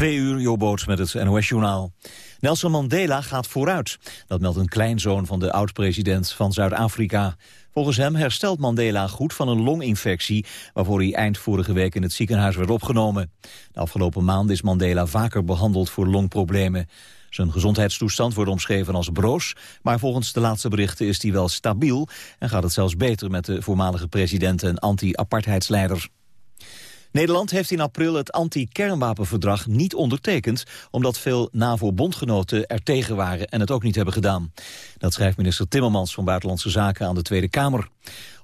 Twee uur, Jobboots met het NOS-journaal. Nelson Mandela gaat vooruit. Dat meldt een kleinzoon van de oud-president van Zuid-Afrika. Volgens hem herstelt Mandela goed van een longinfectie... waarvoor hij eind vorige week in het ziekenhuis werd opgenomen. De afgelopen maanden is Mandela vaker behandeld voor longproblemen. Zijn gezondheidstoestand wordt omschreven als broos... maar volgens de laatste berichten is hij wel stabiel... en gaat het zelfs beter met de voormalige president en anti-apartheidsleider. Nederland heeft in april het anti-kernwapenverdrag niet ondertekend... omdat veel NAVO-bondgenoten er tegen waren en het ook niet hebben gedaan. Dat schrijft minister Timmermans van Buitenlandse Zaken aan de Tweede Kamer.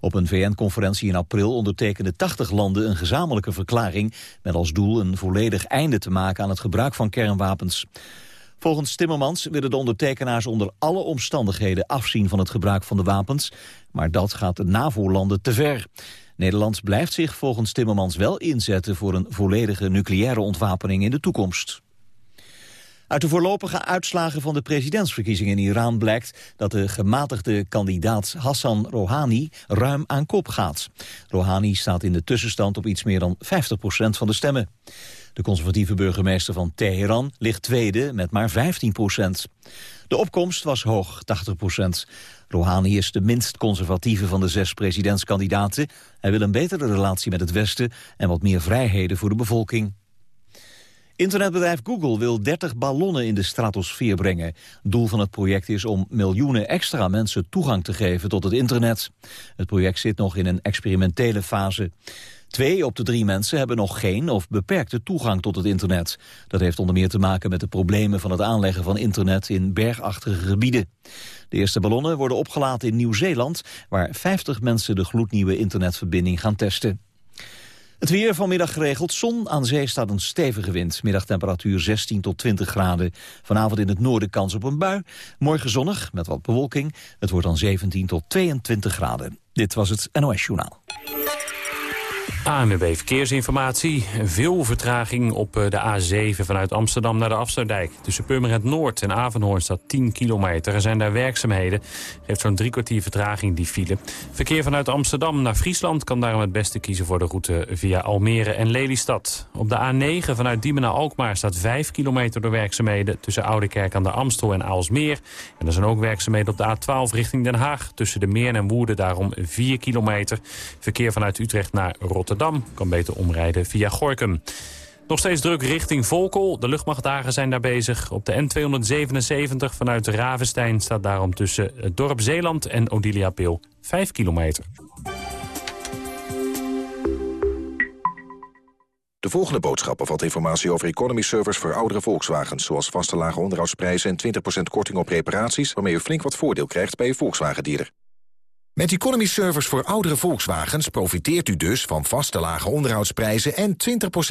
Op een VN-conferentie in april ondertekenden 80 landen een gezamenlijke verklaring... met als doel een volledig einde te maken aan het gebruik van kernwapens. Volgens Timmermans willen de ondertekenaars onder alle omstandigheden afzien van het gebruik van de wapens, maar dat gaat de NAVO-landen te ver. Nederland blijft zich volgens Timmermans wel inzetten voor een volledige nucleaire ontwapening in de toekomst. Uit de voorlopige uitslagen van de presidentsverkiezingen in Iran blijkt dat de gematigde kandidaat Hassan Rouhani ruim aan kop gaat. Rouhani staat in de tussenstand op iets meer dan 50% van de stemmen. De conservatieve burgemeester van Teheran ligt tweede met maar 15 procent. De opkomst was hoog, 80 procent. Rouhani is de minst conservatieve van de zes presidentskandidaten. Hij wil een betere relatie met het Westen en wat meer vrijheden voor de bevolking. Internetbedrijf Google wil 30 ballonnen in de stratosfeer brengen. Doel van het project is om miljoenen extra mensen toegang te geven tot het internet. Het project zit nog in een experimentele fase. Twee op de drie mensen hebben nog geen of beperkte toegang tot het internet. Dat heeft onder meer te maken met de problemen van het aanleggen van internet in bergachtige gebieden. De eerste ballonnen worden opgelaten in Nieuw-Zeeland, waar 50 mensen de gloednieuwe internetverbinding gaan testen. Het weer vanmiddag geregeld. Zon aan zee staat een stevige wind. Middagtemperatuur 16 tot 20 graden. Vanavond in het noorden kans op een bui. Morgen zonnig met wat bewolking. Het wordt dan 17 tot 22 graden. Dit was het NOS Journaal. ANWB Verkeersinformatie. Veel vertraging op eh, de A7 vanuit Amsterdam naar de Afsluitdijk. Tussen Purmerend Noord en Avenhoorn staat 10 kilometer. Er zijn daar werkzaamheden. Heeft zo'n drie kwartier vertraging die file. Verkeer vanuit Amsterdam naar Friesland kan daarom het beste kiezen voor de route via Almere en Lelystad. Op de A9 vanuit Diemen naar Alkmaar staat 5 kilometer door werkzaamheden... tussen Oudekerk aan de Amstel en Aalsmeer. En er zijn ook werkzaamheden op de A12 richting Den Haag. Tussen de Meern en Woerden daarom 4 kilometer. Verkeer vanuit Utrecht naar Rotterdam kan beter omrijden via Gorkum. Nog steeds druk richting Volkel. De luchtmachtdagen zijn daar bezig. Op de N277 vanuit Ravenstein staat daarom tussen het dorp Zeeland en Odilia Peel 5 kilometer. De volgende boodschap bevat informatie over economy servers voor oudere Volkswagens... zoals vaste lage onderhoudsprijzen en 20% korting op reparaties... waarmee u flink wat voordeel krijgt bij uw Volkswagen-dealer. Met Economy Servers voor oudere Volkswagens profiteert u dus van vaste lage onderhoudsprijzen en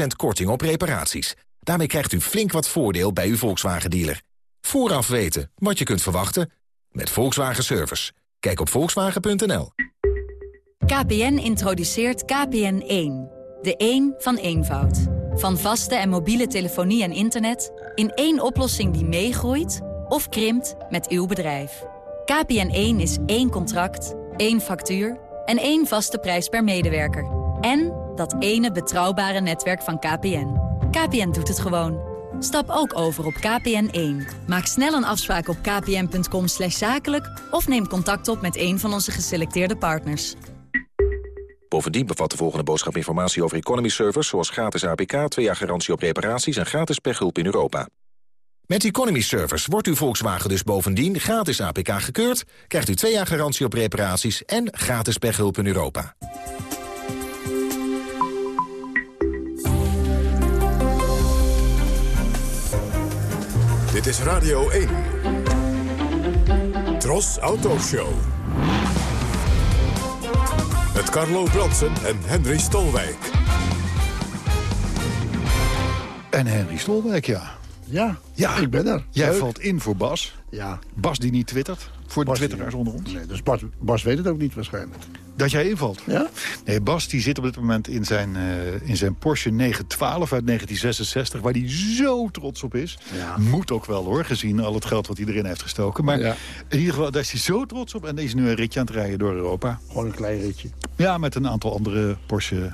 20% korting op reparaties. Daarmee krijgt u flink wat voordeel bij uw Volkswagen-dealer. Vooraf weten wat je kunt verwachten met Volkswagen Service. Kijk op volkswagen.nl. KPN introduceert KPN1. De 1 van eenvoud. Van vaste en mobiele telefonie en internet... in één oplossing die meegroeit of krimpt met uw bedrijf. KPN1 is één contract één factuur en één vaste prijs per medewerker. En dat ene betrouwbare netwerk van KPN. KPN doet het gewoon. Stap ook over op KPN1. Maak snel een afspraak op kpn.com zakelijk... of neem contact op met een van onze geselecteerde partners. Bovendien bevat de volgende boodschap informatie over economy servers... zoals gratis APK, 2 jaar garantie op reparaties en gratis pechhulp in Europa. Met Economy Service wordt uw Volkswagen dus bovendien gratis APK gekeurd... krijgt u twee jaar garantie op reparaties en gratis pechhulp in Europa. Dit is Radio 1. Tros Auto Show. Met Carlo Bronsen en Henry Stolwijk. En Henry Stolwijk, ja. Ja, ja, ik ben er. Jij valt in voor Bas. Ja. Bas die niet twittert, voor de twitteraars onder ons. Nee, dus Bas, Bas weet het ook niet waarschijnlijk. Dat jij invalt? Ja? Nee, Bas die zit op dit moment in zijn, uh, in zijn Porsche 912 uit 1966... waar hij zo trots op is. Ja. Moet ook wel hoor, gezien al het geld wat hij erin heeft gestoken. Maar ja. in ieder geval, daar is hij zo trots op. En is nu een ritje aan het rijden door Europa. Gewoon een klein ritje. Ja, met een aantal andere Porsche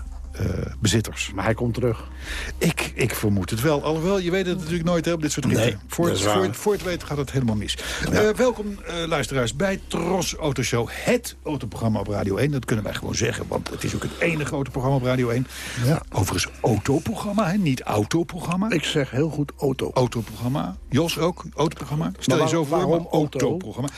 bezitters. Maar hij komt terug. Ik, ik vermoed het wel. Alhoewel, je weet het natuurlijk nooit hè, op dit soort ritten. Nee, voor, het, is waar. voor, het, voor het weten gaat het helemaal mis. Eh, welkom eh, luisteraars bij Tros Autoshow. Het autoprogramma op Radio 1. Dat kunnen wij gewoon zeggen, want het is ook het enige autoprogramma op Radio 1. Ja. Overigens autoprogramma, hè, niet autoprogramma. Ik zeg heel goed auto. Autoprogramma. Jos ook, autoprogramma. Stel je waar- zo voor, waarom auto? autoprogramma.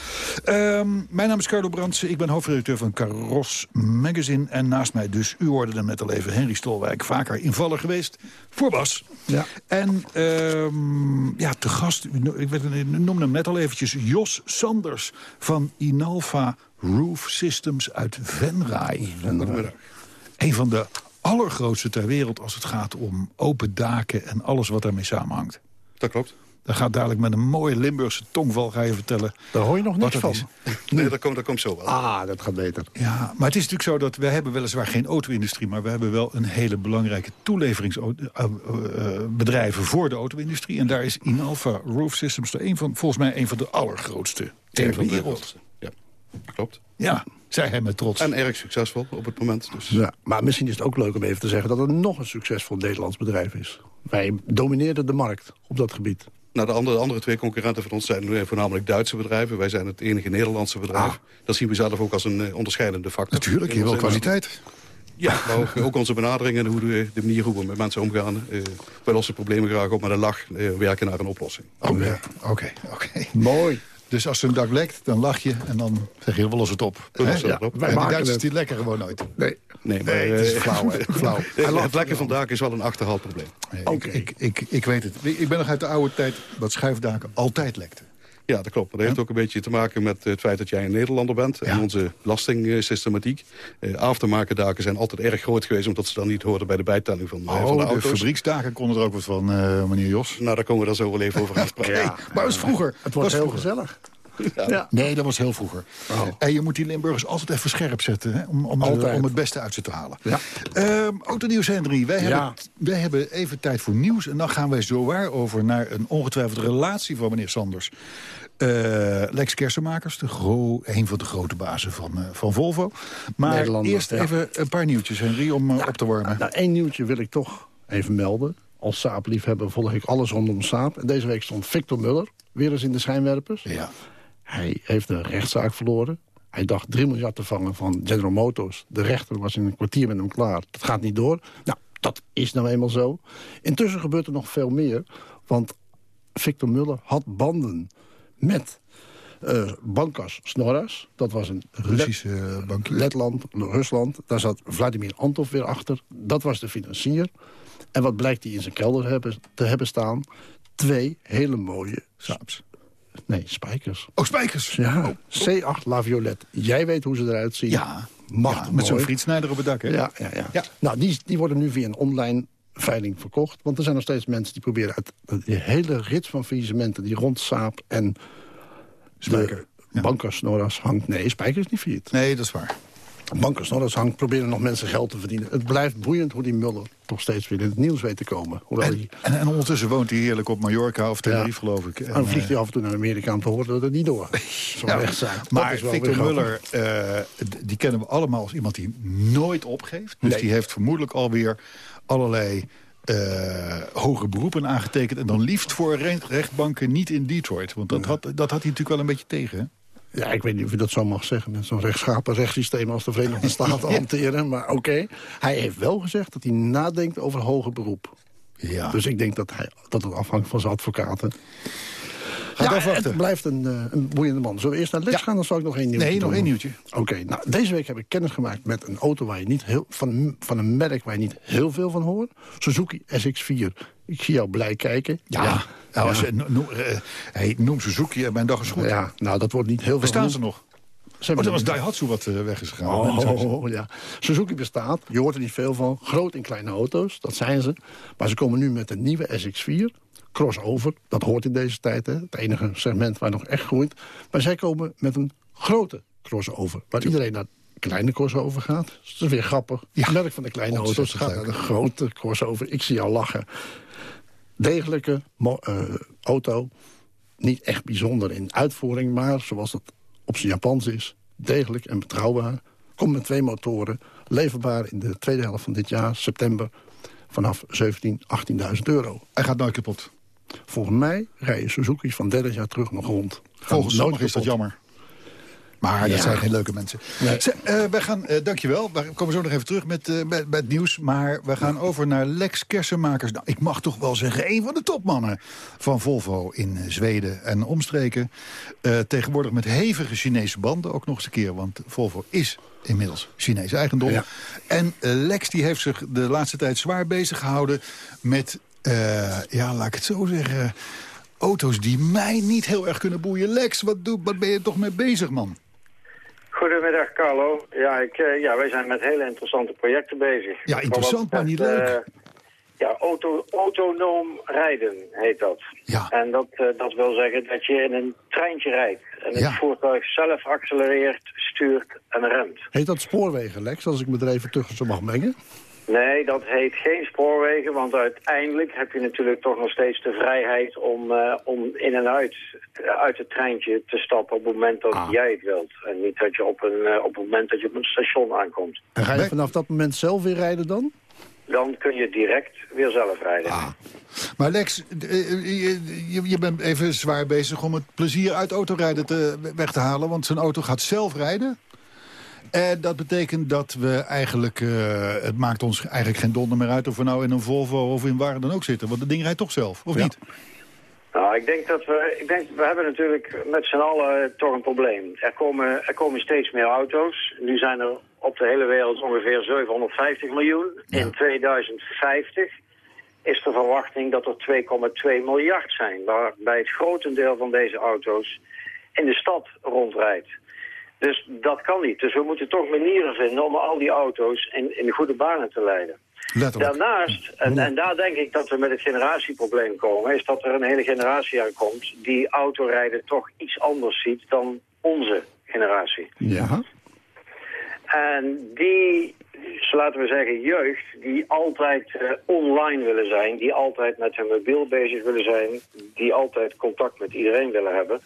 Ehm, mijn naam is Carlo Brandsen. Ik ben hoofdredacteur van Caros Magazine. En naast mij dus, u hoorde hem net al even, Henry Stolwijk. Vaker invaller geweest voor Bas. Ja. En ehm, ja, te gast, ik weet- ik noemde hem net al eventjes... Jos Sanders van Inalfa Roof Systems uit Venray. Een van de allergrootste ter wereld als het gaat om open daken... en alles wat daarmee samenhangt. Dat klopt. Daar gaat dadelijk met een mooie Limburgse tongval ga je vertellen. Daar hoor je nog niks dat van. Nee, dat komt, dat komt zo wel. Ah, dat gaat beter. Ja, maar het is natuurlijk zo dat we hebben weliswaar geen auto-industrie... maar we hebben wel een hele belangrijke toeleveringsbedrijven voor de auto-industrie. En daar is Inalfa Roof Systems er een van, volgens mij een van de allergrootste ter Een van de wereld. grootste. Ja, klopt. Ja, zei hij met trots. En erg succesvol op het moment. Dus. Ja, maar misschien is het ook leuk om even te zeggen... dat er nog een succesvol Nederlands bedrijf is. Wij domineerden de markt op dat gebied. Nou, de andere, de andere twee concurrenten van ons zijn voornamelijk Duitse bedrijven. Wij zijn het enige Nederlandse bedrijf. Dat zien we zelf ook als een eh, onderscheidende factor. Natuurlijk, je wil kwaliteit. Ja, maar ook, ook onze benadering en hoe de, de manier hoe we met mensen omgaan. Eh, wij lossen problemen graag op met een lach, eh, werken naar een oplossing. Oké, oké, oké. Mooi. Dus als een dak lekt, dan lach je en dan zeg je, we lossen het op. Op. En die Duitsers het. die lekken gewoon nooit. Nee. Nee, maar Nee, het is eh, flauw, hè? Flauw. het lekken van daken is wel een achterhaald probleem. Nee, ik, ik, ik, ik weet het. Ik ben nog uit de oude tijd dat schuifdaken altijd lekten. Ja, dat klopt. Dat heeft ook een beetje te maken met het feit dat jij een Nederlander bent. En onze belastingssystematiek. Eh aftermarketdaken zijn altijd erg groot geweest... omdat ze dan niet hoorden bij de bijtelling van, eh, van de Oh, de auto's. fabrieksdaken konden er ook wat van, eh, meneer Jos. Nou, daar komen we dan zo wel even over aan praten. Nee, maar dat was vroeger. Het was heel vroeger. gezellig. Ja. Nee, dat was heel vroeger. En je moet die Limburgers altijd even scherp zetten... Hè, om, om, het beste uit ze te halen. Ja. Ehm, Autonieuws Henry, wij, Ja. hebben, wij hebben even tijd voor nieuws... en dan gaan wij zo waar over naar een ongetwijfeld relatie van meneer Sanders. Eh, Lex Kersenmakers, de gro een van de grote bazen van, eh, van Volvo. Maar eerst ja. even een paar nieuwtjes, Henry, om eh, op te warmen. Nou, één nieuwtje wil ik toch even melden. Als Saab-liefhebber volg ik alles rondom Saab. En deze week stond Victor Muller weer eens in de schijnwerpers. ja. Hij heeft een rechtszaak verloren. Hij dacht 3 miljard te vangen van General Motors. De rechter was in een kwartier met hem klaar. Dat gaat niet door. Nou, dat is nou eenmaal zo. Intussen gebeurt er nog veel meer. Want Victor Muller had banden met eh Bankas Snorras. Dat was een Russische uh, bankier. Letland, Rusland. Daar zat Vladimir Antov weer achter. Dat was de financier. En wat blijkt hij in zijn kelder hebben, te hebben staan? Twee hele mooie... Saabs. Nee, spijkers. Oh, spijkers. Ja, C8 La Violette. Jij weet hoe ze eruit zien. Ja, met zo'n frietsnijder op het dak, hè? Ja, ja, ja. Ja. Nou, die, die worden nu via een online veiling verkocht. Want er zijn nog steeds mensen die proberen... uit die hele rits van faillissementen die rond Saap en Spijker. de Ja. Hangt... Nee, Spijker is niet failliet. Nee, dat is waar. Bankers Norras hangt, proberen nog mensen geld te verdienen. Het blijft boeiend hoe die Muller toch steeds weer in het nieuws weet te komen. Hoewel En, hij, en, en ondertussen woont hij heerlijk op Mallorca of Tenerife, geloof ik. En, dan vliegt eh, hij af en toe naar Amerika om te horen dat het niet door. Ja. Dat Maar Victor Muller, eh, die kennen we allemaal als iemand die nooit opgeeft. Dus Nee. die heeft vermoedelijk alweer allerlei eh hoge beroepen aangetekend. En dan liefst voor re- rechtbanken niet in Detroit. Want dat had, dat had hij natuurlijk wel een beetje tegen. hè? Ja, ik weet niet of je dat zo mag zeggen. Met zo'n rechtschapen rechtssysteem als de Verenigde Staten hanteren. Maar oké. Hij heeft wel gezegd dat hij nadenkt over hoger beroep. Ja. Dus ik denk dat, hij, dat het afhangt van zijn advocaten. Gaat ja, afwachten. het blijft een, eh, een boeiende man. Zullen we eerst naar Lex Ja. gaan? Dan zal ik nog één nieuwtje Nee, nog één nieuwtje. Oké, nou, deze week heb ik kennis gemaakt met een auto waar je niet heel, van, van een merk waar je niet heel veel van hoort. Suzuki SX4. Ik zie jou blij kijken. Ja. Nou, als je, no- no- eh, hey, noem Suzuki en mijn dag is goed. Ja, nou, dat wordt niet heel veel. Bestaan ze nog? Oh, dat was Daihatsu wat eh, weg is gegaan. Oh, ja. Suzuki bestaat, je hoort er niet veel van. Groot en kleine auto's, dat zijn ze. Maar ze komen nu met een nieuwe SX4. Crossover, dat hoort in deze tijd. Hè? Het enige segment waar nog echt groeit. Maar zij komen met een grote crossover. Waar iedereen naar kleine crossover gaat. Dus dat is weer grappig. Ja. Het merk van de kleine auto's gaat naar de grote crossover. Ik zie jou lachen. Degelijke eh, auto. Niet echt bijzonder in uitvoering, maar zoals dat op zijn Japans is. Degelijk en betrouwbaar. Komt met twee motoren, leverbaar in de tweede helft van dit jaar, september... vanaf 17, 18.000 euro. Hij gaat nooit kapot. Volgens mij rijden Suzuki's van 30 jaar terug nog rond. Volgens sommigen is dat jammer. Maar dat zijn geen leuke mensen. Nee. uh, wij gaan, uh, dankjewel. We komen zo nog even terug met, uh, met, met, het nieuws. Maar we gaan over naar Lex Kersenmakers. Nou, ik mag toch wel zeggen, een van de topmannen van Volvo in Zweden en omstreken. tegenwoordig met hevige Chinese banden ook nog eens een keer. Want Volvo is inmiddels Chinese eigendom. Ja. En Lex die heeft zich de laatste tijd zwaar bezig gehouden met, ja, laat ik het zo zeggen auto's die mij niet heel erg kunnen boeien. Lex, wat, doe, wat ben je toch mee bezig, man? Goedemiddag, Carlo. Ja, ik, uh, ja, wij zijn met hele interessante projecten bezig. Ja, interessant, maar niet leuk. Uh, ja, auto, autonoom rijden heet dat. Ja. En dat, uh, dat wil zeggen dat je in een treintje rijdt. En het voertuig zelf accelereert, stuurt en remt. Heet dat spoorwegen, Lex, als ik me er even tussen mag mengen? Nee, dat heet geen spoorwegen, want uiteindelijk heb je natuurlijk toch nog steeds de vrijheid om, uh, om in en uit, uit het treintje te stappen op het moment dat ah. jij het wilt. En niet dat je op, een, uh, op het moment dat je op een station aankomt. En ga je vanaf dat moment zelf weer rijden dan? Dan kun je direct weer zelf rijden. Ah. Maar Lex, eh, je, je, bent even zwaar bezig om het plezier uit autorijden te, weg te halen. Want zo'n auto gaat zelf rijden. En dat betekent dat we eigenlijk... Uh, het maakt ons eigenlijk geen donder meer uit... of we nou in een Volvo of in waar dan ook zitten. Want de ding rijdt toch zelf, of niet? Nou, ik denk dat we... Ik denk, we hebben natuurlijk met z'n allen toch een probleem. Er komen, er komen steeds meer auto's. Nu zijn er op de hele wereld ongeveer 750 miljoen. In 2050 is de verwachting dat er 2,2 miljard zijn. Waarbij het grotendeel van deze auto's in de stad rondrijdt. Dus dat kan niet. Dus we moeten toch manieren vinden om al die auto's in, in de goede banen te leiden. Letterlijk. Daarnaast, en, en daar denk ik dat we met het generatieprobleem komen... is dat er een hele generatie aankomt die autorijden toch iets anders ziet dan onze generatie. Ja. En die, laten we zeggen, jeugd die altijd uh, online willen zijn... die altijd met hun mobiel bezig willen zijn... die altijd contact met iedereen willen hebben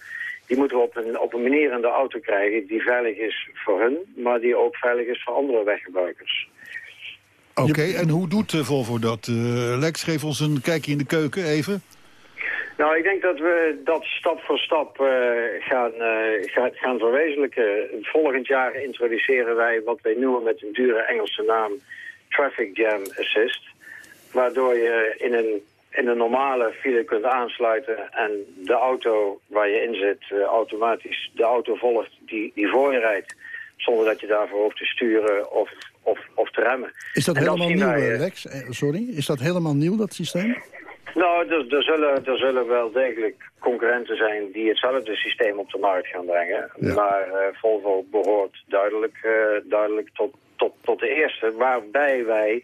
die moeten we op een, op een manier in de auto krijgen die veilig is voor hun, maar die ook veilig is voor andere weggebruikers. Oké, en hoe doet uh, Volvo dat? Uh, Lex, geef ons een kijkje in de keuken even. Nou, ik denk dat we dat stap voor stap uh, gaan, gaan, gaan verwezenlijken. Volgend jaar introduceren wij wat wij noemen met een dure Engelse naam Traffic Jam Assist. Waardoor je in een in een normale file kunt aansluiten en de auto waar je in zit uh, automatisch de auto volgt die, die voor je rijdt. Zonder dat je daarvoor hoeft te sturen of, of, of te remmen. Is dat helemaal nieuw, wij, Lex? Eh, sorry, is dat helemaal nieuw, dat systeem? Nou, er, er, zullen, er zullen wel degelijk concurrenten zijn die hetzelfde systeem op de markt gaan brengen. Maar uh, Volvo behoort duidelijk, uh, duidelijk tot, tot, tot de eerste, waarbij wij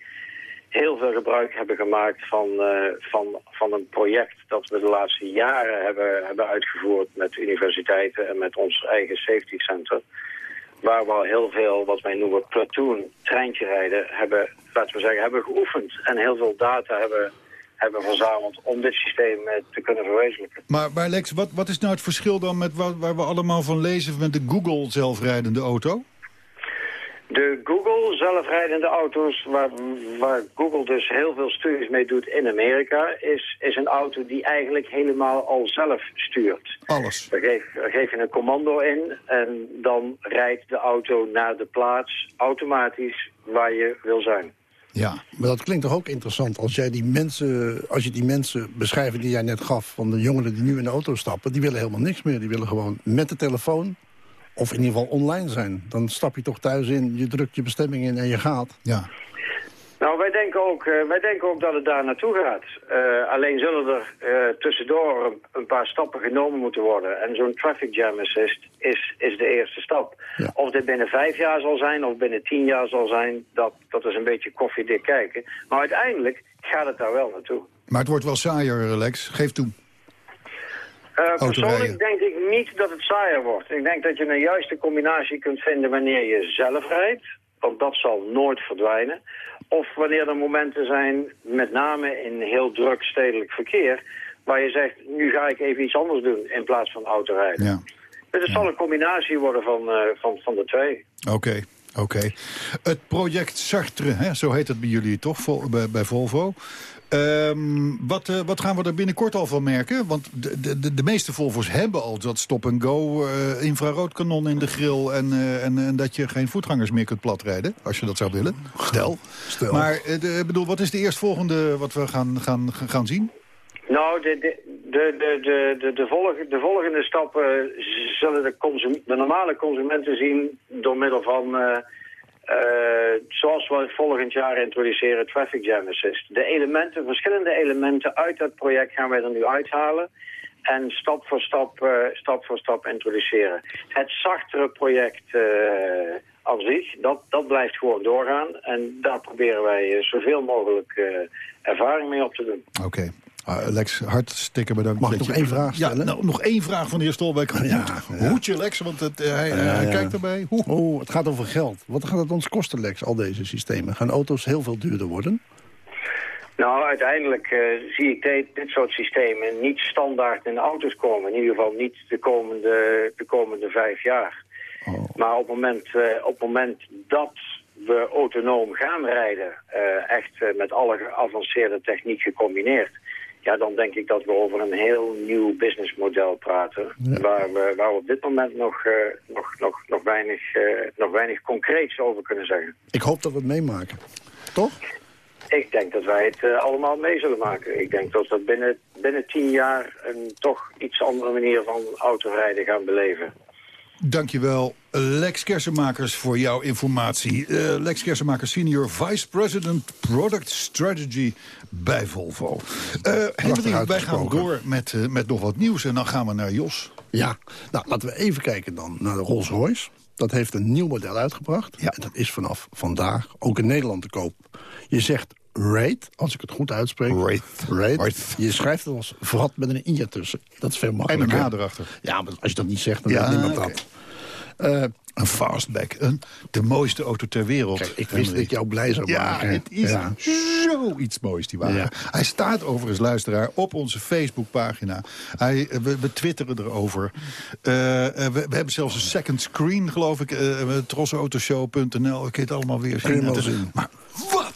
heel veel gebruik hebben gemaakt van, uh, van, van een project dat we de laatste jaren hebben, hebben uitgevoerd met universiteiten en met ons eigen safety center. Waar we al heel veel, wat wij noemen platoon, treintje rijden, hebben, laten we zeggen, hebben geoefend. En heel veel data hebben, hebben verzameld om dit systeem uh, te kunnen verwezenlijken. Maar, maar Lex, wat, wat is nou het verschil dan met wat, waar we allemaal van lezen met de Google zelfrijdende auto? De Google zelfrijdende auto's, waar, waar, Google dus heel veel studies mee doet in Amerika, is, is een auto die eigenlijk helemaal al zelf stuurt. Alles. Daar geef, geef je een commando in en dan rijdt de auto naar de plaats automatisch waar je wil zijn. Ja, maar dat klinkt toch ook interessant als, jij die mensen, als je die mensen beschrijft die jij net gaf... van de jongeren die nu in de auto stappen, die willen helemaal niks meer. Die willen gewoon met de telefoon of in ieder geval online zijn. Dan stap je toch thuis in, je drukt je bestemming in en je gaat. Ja. Nou, wij denken ook, uh, wij denken ook dat het daar naartoe gaat. Uh, alleen zullen er uh, tussendoor een, een, paar stappen genomen moeten worden. En zo'n traffic jam assist is, is de eerste stap. Ja. Of dit binnen vijf jaar zal zijn of binnen tien jaar zal zijn, dat, dat is een beetje koffiedik kijken. Maar uiteindelijk gaat het daar wel naartoe. Maar het wordt wel saaier, Lex. Geef toe. Uh, persoonlijk denk ik niet dat het saaier wordt. Ik denk dat je een juiste combinatie kunt vinden wanneer je zelf rijdt. Want dat zal nooit verdwijnen. Of wanneer er momenten zijn, met name in heel druk stedelijk verkeer... waar je zegt, nu ga ik even iets anders doen in plaats van autorijden. Ja. Dus het zal een combinatie worden van, uh, van, van de twee. Oké. Oké. Het project Sartre, hè, zo heet het bij jullie toch, bij Volvo. Ehm, wat, uh, wat gaan we er binnenkort al van merken? Want de, de, de meeste Volvo's hebben al dat stop-and-go uh, infraroodkanon in de grill... En, uh, en, en, dat je geen voetgangers meer kunt platrijden, als je dat zou willen. Stel. Stel. Maar de, bedoel, wat is de eerstvolgende wat we gaan, gaan, gaan zien? Nou, de, de, de, de, de, de, volg, de volgende stappen zullen de, consum, de normale consumenten zien... door middel van uh, zoals we volgend jaar introduceren Traffic Jam Assist. De elementen, verschillende elementen uit dat project gaan wij er nu uithalen. En stap voor stap, uh, stap, voor stap introduceren. Het zachtere project uh, aan zich, dat, dat blijft gewoon doorgaan. En daar proberen wij zoveel mogelijk ervaring mee op te doen. Oké. Uh, Lex, hartstikke bedankt. Mag ik nog één vraag stellen? Ja, nou, nog één vraag van de heer Stolbeck. Ja, ja. Hoedje, Lex, want het, uh, hij, ja, hij kijkt erbij. Hoe? Oh, het gaat over geld. Wat gaat het ons kosten, Lex, al deze systemen? Gaan auto's heel veel duurder worden? Nou, uiteindelijk uh, zie ik dit, dit, soort systemen niet standaard in auto's komen. In ieder geval niet de komende, de komende vijf jaar. Oh. Maar op het, moment, op het moment dat we autonoom gaan rijden, echt met alle geavanceerde techniek gecombineerd ja, dan denk ik dat we over een heel nieuw businessmodel praten. Waar, we, waar we op dit moment nog, uh, nog, nog, nog, weinig, uh, nog weinig concreets over kunnen zeggen. Ik hoop dat we het meemaken. Toch? Ik denk dat wij het uh, allemaal mee zullen maken. Ik denk dat we binnen, binnen tien jaar een toch iets andere manier van autorijden gaan beleven. Dankjewel, Lex Kersenmakers, voor jouw informatie. Uh, Lex Kersenmakers, senior vice president product strategy bij Volvo. Uh, Henry, wij gaan door met, uh, met nog wat nieuws en dan gaan we naar Jos. Ja, nou laten we even kijken dan naar de Rolls-Royce. Dat heeft een nieuw model uitgebracht. Ja. En dat is vanaf vandaag ook in Nederland te koop. Je zegt Rate, als ik het goed uitspreek. Rate. Rate. Je schrijft het als vrat met een i tussen. Dat is veel makkelijker. En een H erachter. Ja, maar als je dat niet zegt, dan ja, weet niemand okay. dat. Uh, een fastback, een, de mooiste auto ter wereld. Kijk, ik wist dat ik jou blij zou ja, maken. Het is ja, zoiets moois, die wagen. Ja. Hij staat overigens, luisteraar, op onze Facebookpagina. Hij, we, we twitteren erover. Uh, we, we, hebben zelfs een second screen, geloof ik. Uh, Trosautoshow.nl, ik kan het allemaal weer zien. Maar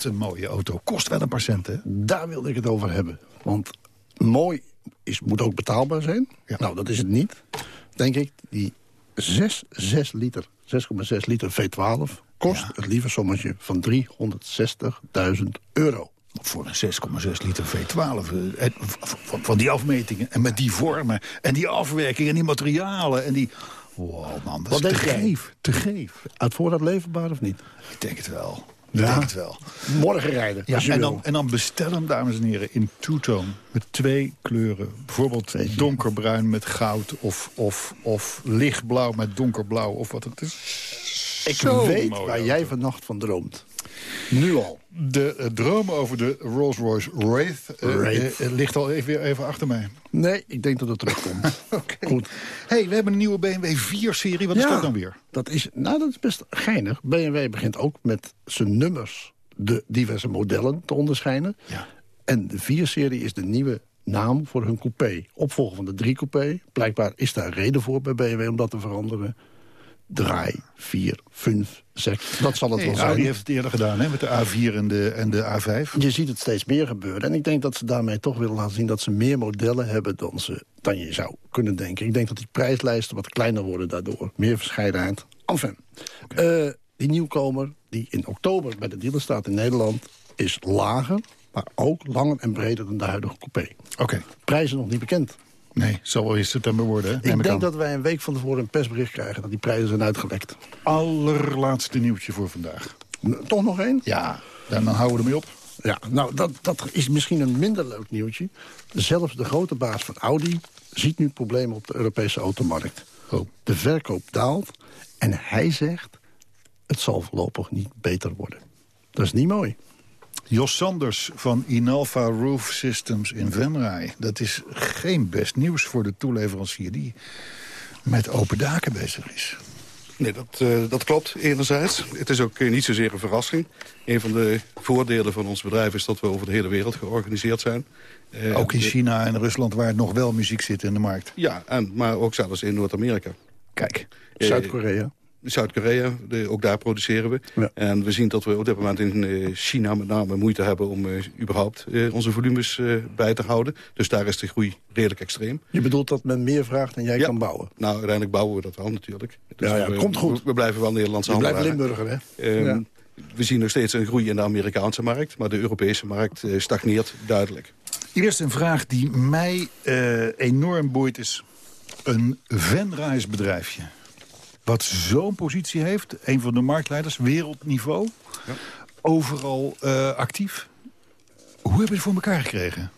wat een mooie auto. Kost wel een paar centen. Daar wilde ik het over hebben. Want mooi is, moet ook betaalbaar zijn. Ja. Nou, dat is het niet, denk ik. Die 6, 6 liter, 6,6 liter V12 kost ja. het lieve sommetje van 360.000 euro. Voor een 6,6 liter V12. Eh, van, van die afmetingen en met die vormen en die afwerking en die materialen en die... Wow man, dat Wat is te geef, te geef. Uit voorraad leverbaar of niet? Ik denk het wel. Ja. Ik denk het wel. Morgen rijden. Ja, en, dan, en dan bestel hem, dames en heren, in two-tone. Met twee kleuren. Bijvoorbeeld donkerbruin met goud. Of, of, of lichtblauw met donkerblauw. Of wat het is. Ik Zo weet waar auto. jij vannacht van droomt. Nu al. De uh, droom over de Rolls-Royce Wraith, uh, Wraith. Uh, ligt al even, even achter mij. Nee, ik denk dat het terugkomt. okay. Goed. hey, we hebben een nieuwe BMW 4-serie. Wat ja, is dat dan weer? Dat is, nou, dat is best geinig. BMW begint ook met zijn nummers de diverse modellen te onderscheiden. Ja. En de 4-serie is de nieuwe naam voor hun coupé. Opvolger van de 3 coupé. Blijkbaar is daar reden voor bij BMW om dat te veranderen. 3, 4, 5, 6. Dat zal het hey, wel zijn. Die heeft het eerder gedaan hè, met de A4 en de, en de A5. Je ziet het steeds meer gebeuren. En ik denk dat ze daarmee toch willen laten zien... dat ze meer modellen hebben dan, ze, dan je zou kunnen denken. Ik denk dat die prijslijsten wat kleiner worden daardoor. Meer verscheidenheid. Enfin. Okay. Uh, die nieuwkomer die in oktober bij de dealer staat in Nederland... is lager, maar ook langer en breder dan de huidige coupé. Oké. Okay. Prijzen nog niet bekend. Nee, zal wel in september worden. Hè? Ik denk dat wij een week van tevoren een persbericht krijgen... dat die prijzen zijn uitgelekt. Allerlaatste nieuwtje voor vandaag. Toch nog één? Ja, dan houden we ermee op. Ja, nou, dat, dat is misschien een minder leuk nieuwtje. Zelfs de grote baas van Audi ziet nu problemen op de Europese automarkt. Oh. De verkoop daalt en hij zegt... het zal voorlopig niet beter worden. Dat is niet mooi. Jos Sanders van Inalfa Roof Systems in Venray. Dat is geen best nieuws voor de toeleverancier die met open daken bezig is. Nee, dat, uh, dat klopt enerzijds. Het is ook uh, niet zozeer een verrassing. Een van de voordelen van ons bedrijf is dat we over de hele wereld georganiseerd zijn. Uh, ook in China en Rusland waar het nog wel muziek zit in de markt. Ja, en, maar ook zelfs in Noord-Amerika. Kijk. Zuid-Korea. Zuid-Korea, ook daar produceren we. En we zien dat we op dit moment in China met name moeite hebben... om überhaupt onze volumes bij te houden. Dus daar is de groei redelijk extreem. Je bedoelt dat men meer vraagt dan jij kan bouwen? Nou, uiteindelijk bouwen we dat wel natuurlijk. Dus ja, ja, komt goed. We, blijven wel Nederlandse We blijven Limburger, hè? Ehm, we zien nog steeds een groei in de Amerikaanse markt... maar de Europese markt stagneert duidelijk. Eerst een vraag die mij enorm boeit is een Venraisbedrijfje wat zo'n positie heeft, een van de marktleiders, wereldniveau, ja. overal uh, actief. Hoe hebben we het voor elkaar gekregen?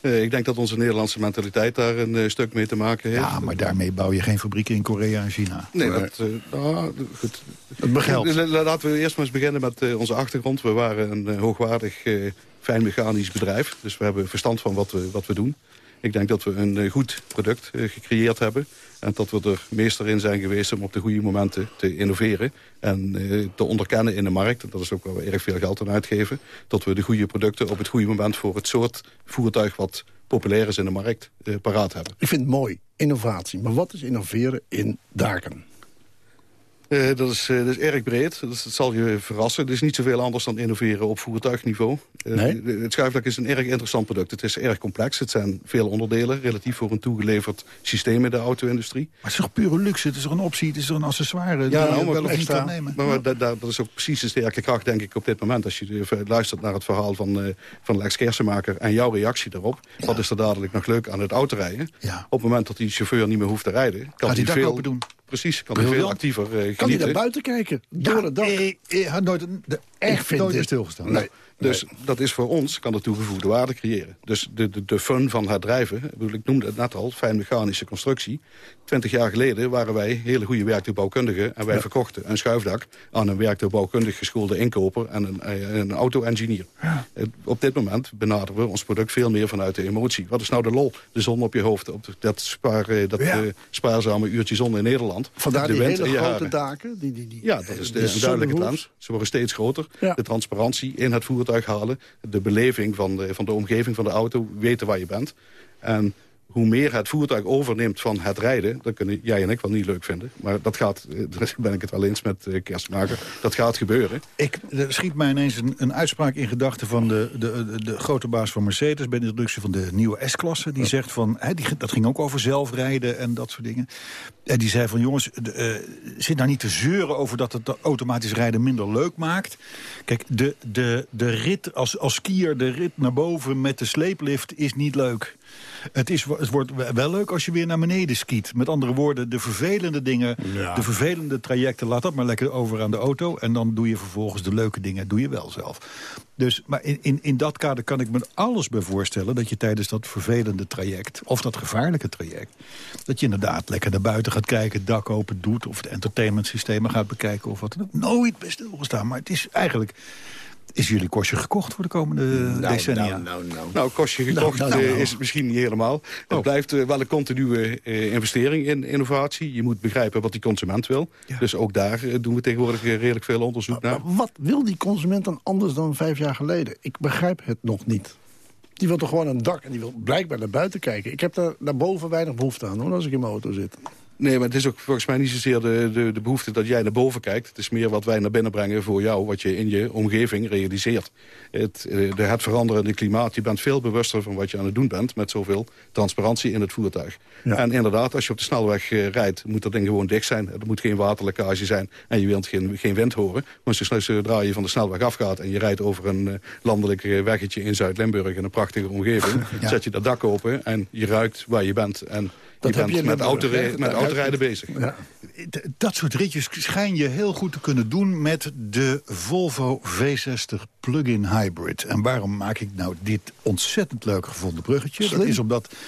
Uh, ik denk dat onze Nederlandse mentaliteit daar een uh, stuk mee te maken heeft. Ja, maar daarmee bouw je geen fabrieken in Korea en China. Nee, dat, nou, goed. Het begrijpt. Laten we eerst maar eens beginnen met onze achtergrond. We waren een hoogwaardig, fijn mechanisch bedrijf. Dus we hebben verstand van wat we, wat we doen. Ik denk dat we een eh, goed product eh, gecreëerd hebben. En dat we er meester in zijn geweest om op de goede momenten te innoveren. En eh, te onderkennen in de markt, en dat is ook waar we erg veel geld aan uitgeven... dat we de goede producten op het goede moment voor het soort voertuig... wat populair is in de markt, paraat hebben. Ik vind het mooi, innovatie. Maar wat is innoveren in daken? Uh, dat, is, uh, dat is erg breed. Dat, dat, zal je verrassen. Het is niet zoveel anders dan innoveren op voertuigniveau. Uh, nee? Het schuifdak is een erg interessant product. Het is erg complex. Het zijn veel onderdelen. Relatief voor een toegeleverd systeem in de auto-industrie. Maar het is toch pure luxe? Het is toch een optie? Het is toch een accessoire? Ja, nou, maar, wel of niet kan nemen? Maar, maar dat, dat, is ook precies de sterke kracht, denk ik, op dit moment. Als je luistert naar het verhaal van, van Lex Kersenmaker... en jouw reactie daarop. Ja. Wat is er dadelijk nog leuk aan het autorijden? Ja. Op het moment dat die chauffeur niet meer hoeft te rijden... kan hij veel... doen? Precies, kan hij veel actiever uh, Kan hij naar buiten kijken? Door het dak? Ik, ik had nooit, de, echt nooit stilgestaan. Nee. Dus dat is voor ons, kan de toegevoegde waarde creëren. Dus de, de, de fun van het drijven, ik noemde het net al, fijn mechanische constructie. Twintig jaar geleden waren wij hele goede werktuigbouwkundigen... en wij verkochten een schuifdak aan een werktuigbouwkundig geschoolde inkoper... en een, eh, een auto-engineer. Ja. Eh, op dit moment benaderen we ons product veel meer vanuit de emotie. Wat is nou de lol? De zon op je hoofd, op dat, spaar, eh, dat ja. spaarzame uurtje zon in Nederland. Vandaar de die hele grote daken? Die, die, die, ja, dat is de, de duidelijke trend. Ze worden steeds groter. De transparantie in het voertuig halen. De beleving van de, van de omgeving van de auto, weten waar je bent. En hoe meer het voertuig overneemt van het rijden... dat kunnen jij en ik wel niet leuk vinden. Maar dat gaat, eh, daar ben ik het wel eens met uh, Kerstmaker, dat gaat gebeuren. Ik, er schiet mij ineens een, een uitspraak in gedachten van de, de, de, grote baas van Mercedes... bij de introductie van de nieuwe S-klasse. Die zegt van, die, dat ging ook over zelfrijden en dat soort dingen. En die zei van, jongens, uh, zit nou niet te zeuren over dat het automatisch rijden minder leuk maakt. Kijk, de, de, de rit als, als skier, de rit naar boven met de sleeplift is niet leuk. Het, is, het wordt wel leuk als je weer naar beneden skiet. Met andere woorden, de vervelende dingen, de vervelende trajecten... laat dat maar lekker over aan de auto. En dan doe je vervolgens de leuke dingen, doe je wel zelf. Dus, maar in, in, in dat kader kan ik me alles bij voorstellen... dat je tijdens dat vervelende traject, of dat gevaarlijke traject... dat je inderdaad lekker naar buiten gaat kijken, het dak open doet... of het entertainmentsystemen gaat bekijken of wat dan ook. Nooit bij stilgestaan, maar het is eigenlijk is jullie kostje gekocht voor de komende nou, decennia? Nou, nou, nou. nou kostje nou, gekocht nou, uh, is misschien niet helemaal. Het oh. blijft uh, wel een continue uh, investering in innovatie. Je moet begrijpen wat die consument wil. Ja. Dus ook daar doen we tegenwoordig redelijk veel onderzoek naar. Maar wat wil die consument dan anders dan vijf jaar geleden? Ik begrijp het nog niet. Die wil toch gewoon een dak en die wil blijkbaar naar buiten kijken. Ik heb daar naar boven weinig behoefte aan hoor, als ik in mijn auto zit. Nee, maar het is ook volgens mij niet zozeer de, de, de, behoefte dat jij naar boven kijkt. Het is meer wat wij naar binnen brengen voor jou, wat je in je omgeving realiseert. Het, eh, de, het veranderende klimaat, je bent veel bewuster van wat je aan het doen bent... met zoveel transparantie in het voertuig. En inderdaad, als je op de snelweg uh, rijdt, moet dat ding gewoon dicht zijn. Er moet geen waterlekkage zijn en je wilt geen, geen wind horen. Maar zodra je van de snelweg afgaat en je rijdt over een uh, landelijk weggetje in Zuid-Limburg... in een prachtige omgeving, zet je dat dak open en je ruikt waar je bent... En dat je bent met, autorijden, met autorijden bezig. Ja. Dat soort ritjes schijn je heel goed te kunnen doen met de Volvo V60 plug-in hybrid. En waarom maak ik nou dit ontzettend leuk gevonden bruggetje? Dat is omdat uh,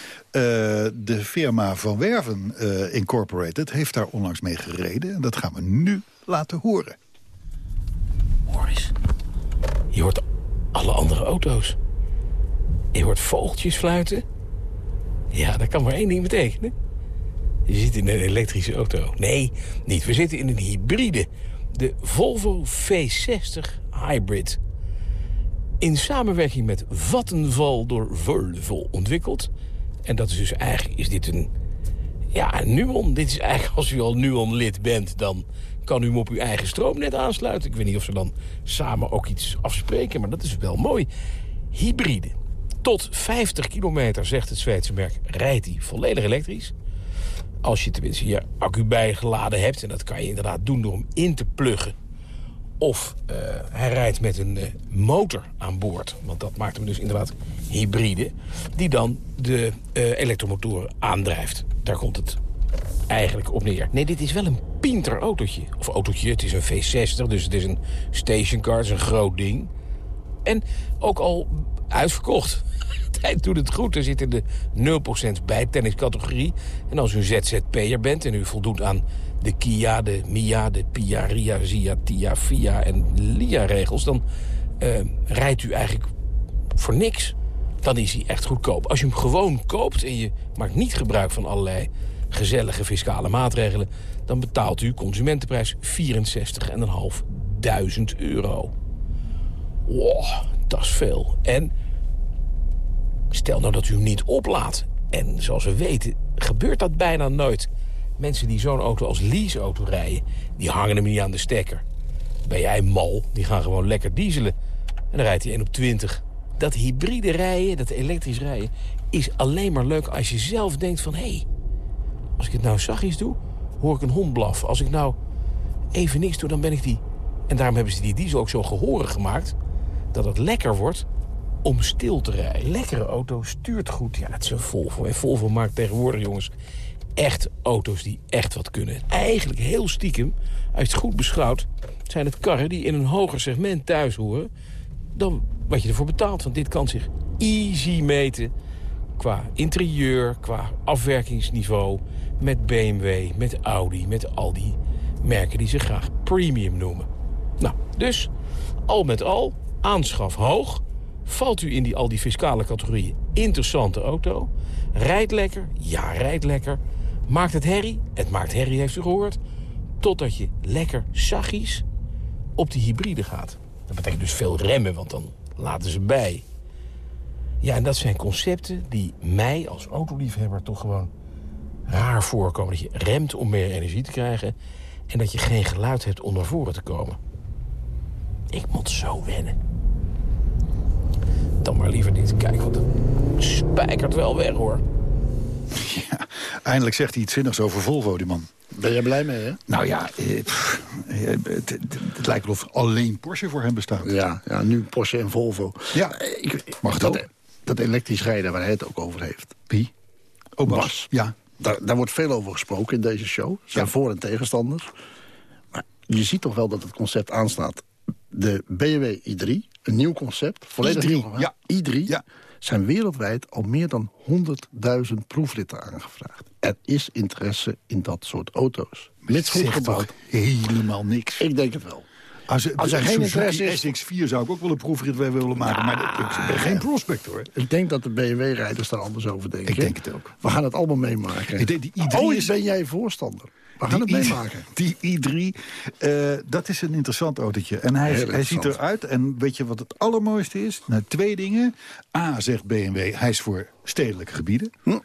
de firma Van Werven uh, Incorporated heeft daar onlangs mee gereden. En dat gaan we nu laten horen. Morris, je hoort alle andere auto's. Je hoort vogeltjes fluiten. Ja, dat kan maar één ding betekenen. Je zit in een elektrische auto. Nee, niet. We zitten in een hybride. De Volvo V60 Hybrid. In samenwerking met Vattenval door Volvo ontwikkeld. En dat is dus eigenlijk is dit een, Ja, Nuon. Dit is eigenlijk als u al Nuon-lid bent... dan kan u hem op uw eigen stroomnet aansluiten. Ik weet niet of ze dan samen ook iets afspreken, maar dat is wel mooi. Hybride. Tot 50 kilometer, zegt het Zweedse merk, rijdt hij volledig elektrisch. Als je tenminste je accu bijgeladen hebt. En dat kan je inderdaad doen door hem in te pluggen. Of uh, hij rijdt met een uh, motor aan boord. Want dat maakt hem dus inderdaad hybride. Die dan de uh, elektromotoren aandrijft. Daar komt het eigenlijk op neer. Nee, dit is wel een pinter autootje. Of autootje, het is een V60, dus het is een stationcar, het is een groot ding. En ook al uitverkocht. Hij doet het goed. Er zit in de 0% bijtenniscategorie. En als u ZZP'er bent en u voldoet aan de KIA, de MIA, de PIA, RIA, ZIA, TIA, FIA en LIA-regels... dan uh, rijdt u eigenlijk voor niks. Dan is hij echt goedkoop. Als je hem gewoon koopt en je maakt niet gebruik van allerlei gezellige fiscale maatregelen... dan betaalt u consumentenprijs 64.500 euro. Wow, dat is veel. En stel nou dat u hem niet oplaadt. En zoals we weten gebeurt dat bijna nooit. Mensen die zo'n auto als leaseauto rijden... die hangen hem niet aan de stekker. Ben jij mal, die gaan gewoon lekker dieselen. En dan rijdt hij 1 op 20. Dat hybride rijden, dat elektrisch rijden... is alleen maar leuk als je zelf denkt van... hé, hey, als ik het nou zachtjes doe, hoor ik een hond blaffen. Als ik nou even niks doe, dan ben ik die... En daarom hebben ze die diesel ook zo gehoren gemaakt... dat het lekker wordt om stil te rijden. Lekkere auto, stuurt goed. Ja, het is een Volvo. En Volvo maakt tegenwoordig, jongens, echt auto's die echt wat kunnen. Eigenlijk heel stiekem, als je het goed beschouwt... zijn het karren die in een hoger segment thuis horen... dan wat je ervoor betaalt. Want dit kan zich easy meten qua interieur, qua afwerkingsniveau... met BMW, met Audi, met al die merken die ze graag premium noemen. Nou, dus al met al, aanschaf hoog... valt u in die, al die fiscale categorieën interessante auto... rijdt lekker, ja, rijdt lekker... maakt het herrie, het maakt herrie, heeft u gehoord... totdat je lekker zachtjes op die hybride gaat. Dat betekent dus veel remmen, want dan laten ze bij. Ja, en dat zijn concepten die mij als autoliefhebber toch gewoon raar voorkomen. Dat je remt om meer energie te krijgen... en dat je geen geluid hebt om naar voren te komen. Ik moet zo wennen. Dan maar liever niet. Kijk, want het spijkert wel weg, hoor. Ja, eindelijk zegt hij iets zinnigs over Volvo, die man. Ben jij blij mee, hè? Nou ja, eh, pff, eh, het, het, het, lijkt wel of alleen Porsche voor hem bestaat. Ja, ja nu Porsche en Volvo. Ja, ik, mag dat, dat? dat elektrisch rijden waar hij het ook over heeft. Wie? Oh, Bas. Bas. Ja. Daar, daar wordt veel over gesproken in deze show. Er zijn Ja. voor- en tegenstanders. Maar je ziet toch wel dat het concept aanstaat. De BMW i3, een nieuw concept. Volledig i3, nieuw. concept. ja. i3 Ja. zijn wereldwijd al meer dan 100.000 proefritten aangevraagd. Er is interesse in dat soort auto's. Mits goed gebouwd. helemaal niks. Ik denk het wel. Als, Als er een geen interesse is- SX4 zou ik ook wel een proefrit willen maken. maar ik ben geen prospect hoor. Ik denk dat de BMW-rijders daar anders over denken. Ik denk het ook. We gaan het allemaal meemaken. Ik denk die i3 Ooit is- ben jij voorstander. We gaan het i- meemaken. Die i3, eh, dat is een interessant autootje. En hij, hij ziet eruit. En weet je wat het allermooiste is? Nou, twee dingen. A, zegt BMW, hij is voor stedelijke gebieden. Hm.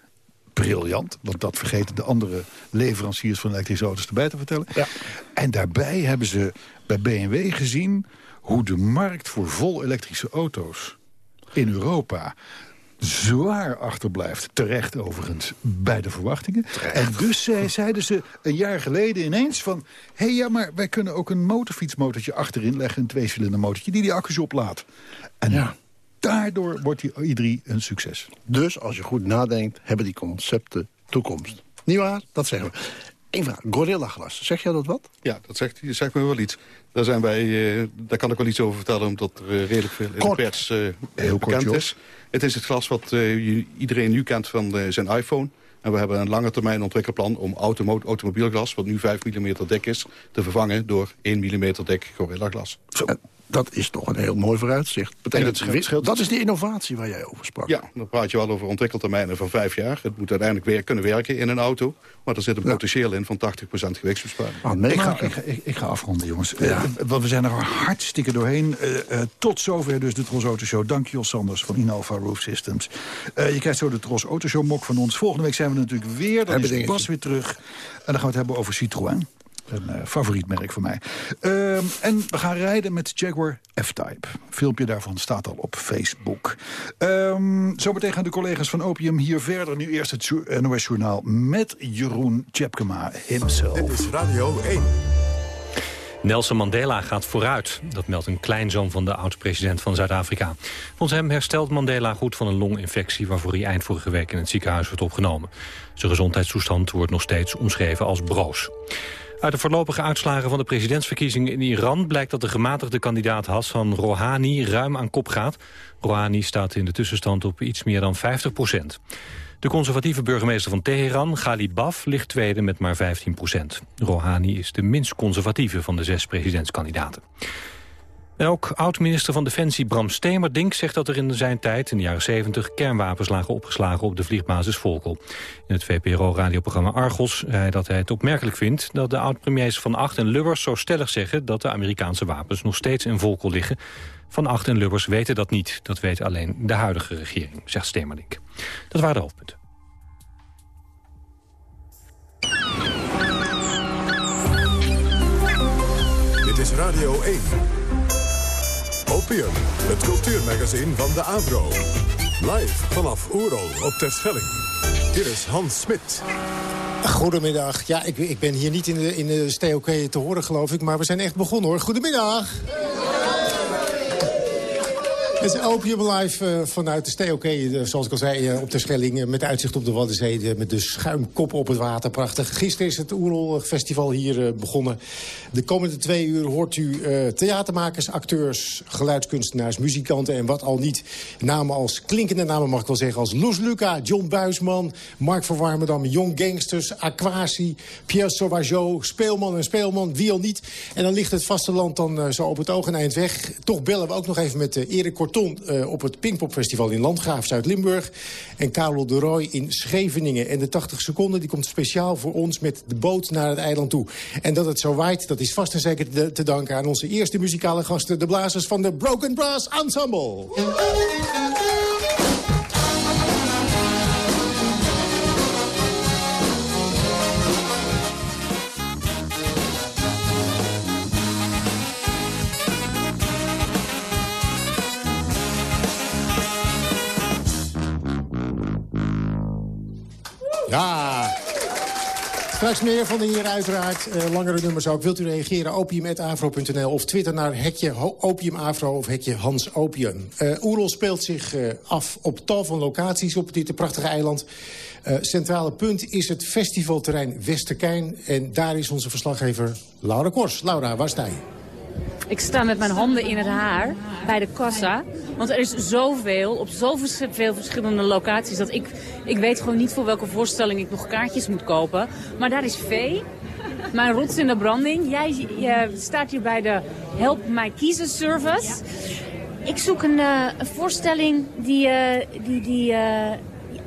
Briljant, want dat vergeten de andere leveranciers van elektrische auto's erbij te vertellen. Ja. En daarbij hebben ze bij BMW gezien hoe de markt voor vol elektrische auto's in Europa zwaar achterblijft. Terecht overigens, bij de verwachtingen. En dus zei- zeiden ze een jaar geleden ineens van... hé hey, ja, maar wij kunnen ook een motorfietsmotortje achterin leggen... een tweecilinder motortje die die accu's oplaadt. En Ja. Daardoor wordt die i3 een succes. Dus als je goed nadenkt, hebben die concepten toekomst. Niet waar? Dat zeggen we. Eén vraag. Gorilla Glas. Zeg jij dat wat? Ja, dat zegt, zegt me wel iets. Daar, zijn wij, eh, daar kan ik wel iets over vertellen, omdat er eh, redelijk veel in Kort. de pers eh, Heel kort, bekend Jos. is. Het is het glas wat eh, iedereen nu kent van eh, zijn iPhone. En we hebben een lange termijn ontwikkelplan om automo automobielglas... wat nu 5 mm dik is, te vervangen door 1 mm dik Gorilla glas. Zo, Dat is toch een heel mooi vooruitzicht. Betekent, dat, scheelt, dat is de innovatie waar jij over sprak. Ja, dan praat je wel over ontwikkeltermijnen van vijf jaar. Het moet uiteindelijk weer kunnen werken in een auto. Maar er zit een potentieel in van 80% gewichtsbesparing. Ah, ik, ga, ik, ik, ga afronden, jongens. Ja. Uh, want we zijn er hartstikke doorheen. Uh, uh, tot zover dus de Tros Auto Show. Dank Jos Sanders van Innova Roof Systems. je krijgt zo de Tros Auto Show mok van ons. Volgende week zijn we natuurlijk weer. Dan is Bas weer terug. En dan gaan we het hebben over Citroën. Een uh, favoriet merk voor mij. Uh, en we gaan rijden met Jaguar F-Type. Filmpje daarvan staat al op Facebook. Um, zometeen gaan de collega's van Opium hier verder. Nu eerst het NOS Journaal met Jeroen Tjepkema himself. Dit is Radio 1. Nelson Mandela gaat vooruit. Dat meldt een kleinzoon van de oud-president van Zuid-Afrika. Volgens hem herstelt Mandela goed van een longinfectie... waarvoor hij eind vorige week in het ziekenhuis werd opgenomen. Zijn gezondheidstoestand wordt nog steeds omschreven als broos. Uit de voorlopige uitslagen van de presidentsverkiezingen in Iran... blijkt dat de gematigde kandidaat Hassan Rouhani ruim aan kop gaat. Rouhani staat in de tussenstand op iets meer dan 50 procent. De conservatieve burgemeester van Teheran, Ghalibaf, ligt tweede met maar 15 procent. Rouhani is de minst conservatieve van de zes presidentskandidaten. En ook oud-minister van Defensie Bram Stemerdink zegt dat er in zijn tijd, in de jaren 70, kernwapens lagen opgeslagen op de vliegbasis Volkel. In het VPRO-radioprogramma Argos zei dat hij het opmerkelijk vindt dat de oud-premiers Van Acht en Lubbers zo stellig zeggen dat de Amerikaanse wapens nog steeds in Volkel liggen. Van Acht en Lubbers weten dat niet. Dat weet alleen de huidige regering, zegt Stemerdink. Dat waren de hoofdpunten. Dit is Radio 1. Het cultuurmagazin van de Avro. Live vanaf Oerol op Terschelling. Hier is Hans Smit. Goedemiddag. Ja, ik, ik ben hier niet in de, in de te horen, geloof ik. Maar we zijn echt begonnen, hoor. Goedemiddag. Het is Opium Live uh, vanuit de STOK, uh, zoals ik al zei, uh, op de Schelling... met uitzicht op de Waddenzee, met de schuimkop op het water. Prachtig. Gisteren is het Oerol Festival hier begonnen. De komende twee uur hoort u theatermakers, acteurs, geluidskunstenaars... muzikanten en wat al niet. Namen als, klinkende namen mag ik wel zeggen, als Loes Luca, John Buisman... Mark van Warmerdam, Young Gangsters, Aquasi, Pierre Sauvageau... Speelman en Speelman, wie al niet. En dan ligt het vasteland dan zo op het oog en eind weg. Toch bellen we ook nog even met Erik Kort uh, op het Pinkpopfestival in Landgraaf, Zuid-Limburg. En Karel de Roy in Scheveningen. En de 80 seconden die komt speciaal voor ons met de boot naar het eiland toe. En dat het zo waait, dat is vast en zeker te, te danken aan onze eerste muzikale gasten... de blazers van de Broken Brass Ensemble. Ja. Straks meer van de hier uiteraard. Uh, langere nummers ook. Wilt u reageren? opium.afro.nl of twitter naar hekje opiumafro of hekje Hans Opium. Uh, Oerol speelt zich uh, af op tal van locaties op dit prachtige eiland. centrale punt is het festivalterrein Westerkijn. En daar is onze verslaggever Laura Kors. Laura, waar sta je? Ik sta met mijn handen in het haar bij de kassa. Want er is zoveel, op zoveel verschillende locaties... dat ik, ik weet gewoon niet voor welke voorstelling ik nog kaartjes moet kopen. Maar daar is Vee, mijn rots in de branding. Jij je staat hier bij de Help My Kiezen Service. Ik zoek een, een voorstelling die, uh, die, die uh,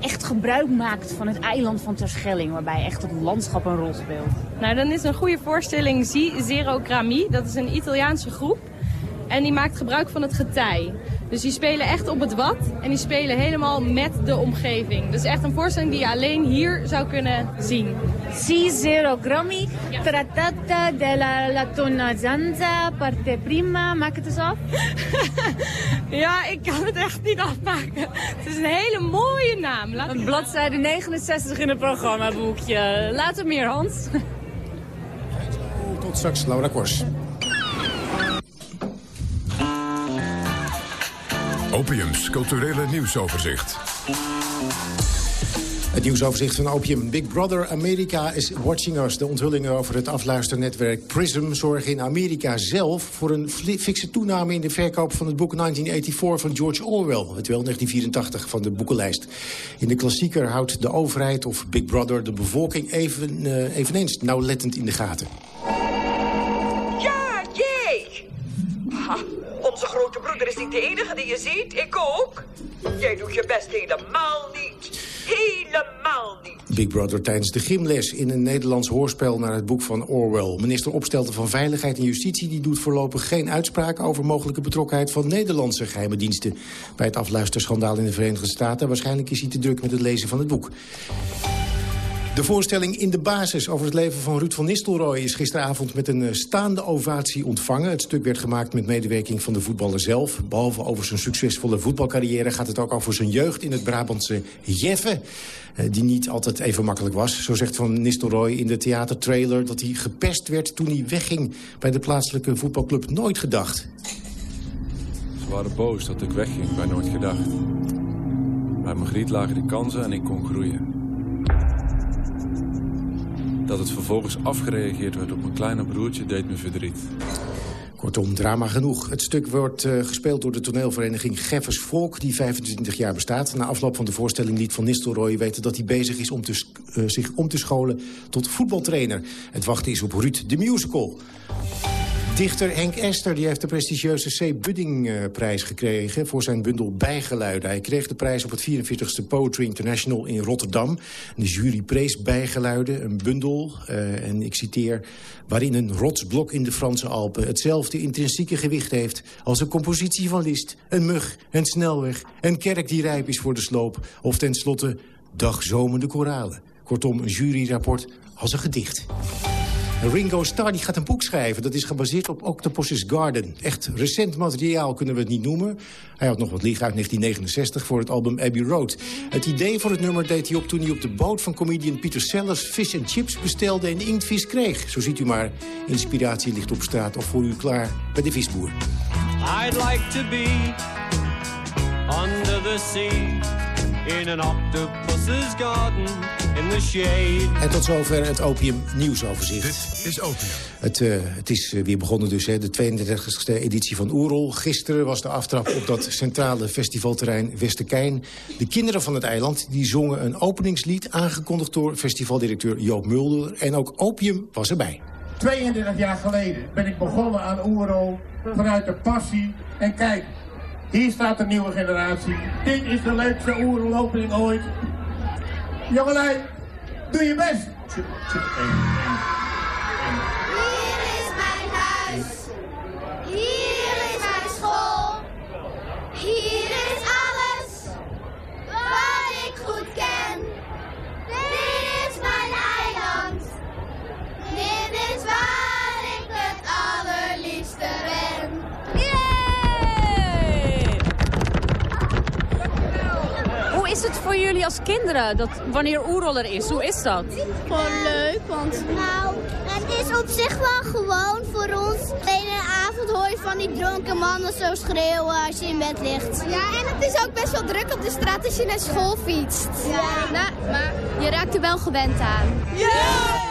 echt gebruik maakt van het eiland van Terschelling. Waarbij echt het landschap een rol speelt. Nou, dan is een goede voorstelling Zero Grammy. Dat is een Italiaanse groep. En die maakt gebruik van het getij. Dus die spelen echt op het wat en die spelen helemaal met de omgeving. Dus echt een voorstelling die je alleen hier zou kunnen zien. Si zero grammy, trattata della la zanza, parte prima. Maak het eens af. ja, ik kan het echt niet afmaken. Het is een hele mooie naam. Laat een bladzijde 69 in het programmaboekje. Later meer, Hans. Tot straks, Laura Kors. Opiums culturele nieuwsoverzicht. Het nieuwsoverzicht van Opium. Big Brother America is watching us. De onthullingen over het afluisternetwerk PRISM zorgen in Amerika zelf... voor een fikse toename in de verkoop van het boek 1984 van George Orwell. Het wel 1984 van de boekenlijst. In de klassieker houdt de overheid of Big Brother de bevolking even, uh, eveneens nauwlettend in de gaten. Onze grote broeder is niet de enige die je ziet. Ik ook. Jij doet je best helemaal niet. Helemaal niet. Big Brother tijdens de gymles in een Nederlands hoorspel naar het boek van Orwell. Minister Opstelten van Veiligheid en Justitie die doet voorlopig geen uitspraak over mogelijke betrokkenheid van Nederlandse geheime diensten bij het afluisterschandaal in de Verenigde Staten. Waarschijnlijk is hij te druk met het lezen van het boek. De voorstelling In de Basis over het leven van Ruud van Nistelrooy... is gisteravond met een eh, staande ovatie ontvangen. Het stuk werd gemaakt met medewerking van de voetballer zelf. Behalve over zijn succesvolle voetbalcarrière... gaat het ook over zijn jeugd in het Brabantse Jeffe. Eh, die niet altijd even makkelijk was. Zo zegt Van Nistelrooy in de theatertrailer... dat hij gepest werd toen hij wegging bij de plaatselijke voetbalclub Nooit Gedacht. Ze waren boos dat ik wegging bij Nooit Gedacht. Bij Margriet lagen de kansen en ik kon groeien. Dat het vervolgens afgereageerd werd op mijn kleine broertje deed me verdriet. Kortom, drama genoeg. Het stuk wordt uh, gespeeld door de toneelvereniging Geffers Volk... die 25 jaar bestaat. Na afloop van de voorstelling liet Van Nistelrooy weten dat hij bezig is... om te, uh, zich om te scholen tot voetbaltrainer. Het wachten is op Ruud de Musical. Dichter Henk Ester die heeft de prestigieuze C. Budding-prijs gekregen... voor zijn bundel Bijgeluiden. Hij kreeg de prijs op het 44e Poetry International in Rotterdam. De jury prees Bijgeluiden, een bundel, uh, en ik citeer... waarin een rotsblok in de Franse Alpen hetzelfde intrinsieke gewicht heeft... als een compositie van List, een mug, een snelweg... een kerk die rijp is voor de sloop... of tenslotte dagzomende koralen. Kortom, een juryrapport als een gedicht. Ringo Starr die gaat een boek schrijven. Dat is gebaseerd op Octopus's Garden. Echt recent materiaal kunnen we het niet noemen. Hij had nog wat liggen uit 1969 voor het album Abbey Road. Het idee voor het nummer deed hij op toen hij op de boot van comedian Peter Sellers... vis en chips bestelde en inktvis kreeg. Zo ziet u maar, inspiratie ligt op straat of voor u klaar bij de visboer. I'd like to be under the sea in an octopus's garden in the shade. En tot zover het Opium nieuwsoverzicht. Dit is Opium. Het, uh, het is uh, weer begonnen dus, hè, de 32e editie van Oerol. Gisteren was de aftrap op dat centrale festivalterrein Westerkijn. De kinderen van het eiland die zongen een openingslied... aangekondigd door festivaldirecteur Joop Mulder. En ook Opium was erbij. 32 jaar geleden ben ik begonnen aan Oerol vanuit de passie. En kijk, hier staat de nieuwe generatie. Dit is de leukste oerlopening ooit. Jongelui, doe je best. Hier is mijn huis. Hier is mijn school. Hier is alles wat ik goed ken. Dit is mijn eiland. Dit is waar ik het allerliefste ben. Is het voor jullie als kinderen dat wanneer Oerol er is? Hoe is dat? Gewoon leuk, want... Nou, het is op zich wel gewoon voor ons. De ene avond hoor je van die dronken mannen zo schreeuwen als je in bed ligt. Ja, en het is ook best wel druk op de straat als je naar school fietst. Ja, nou, maar je raakt er wel gewend aan. Ja!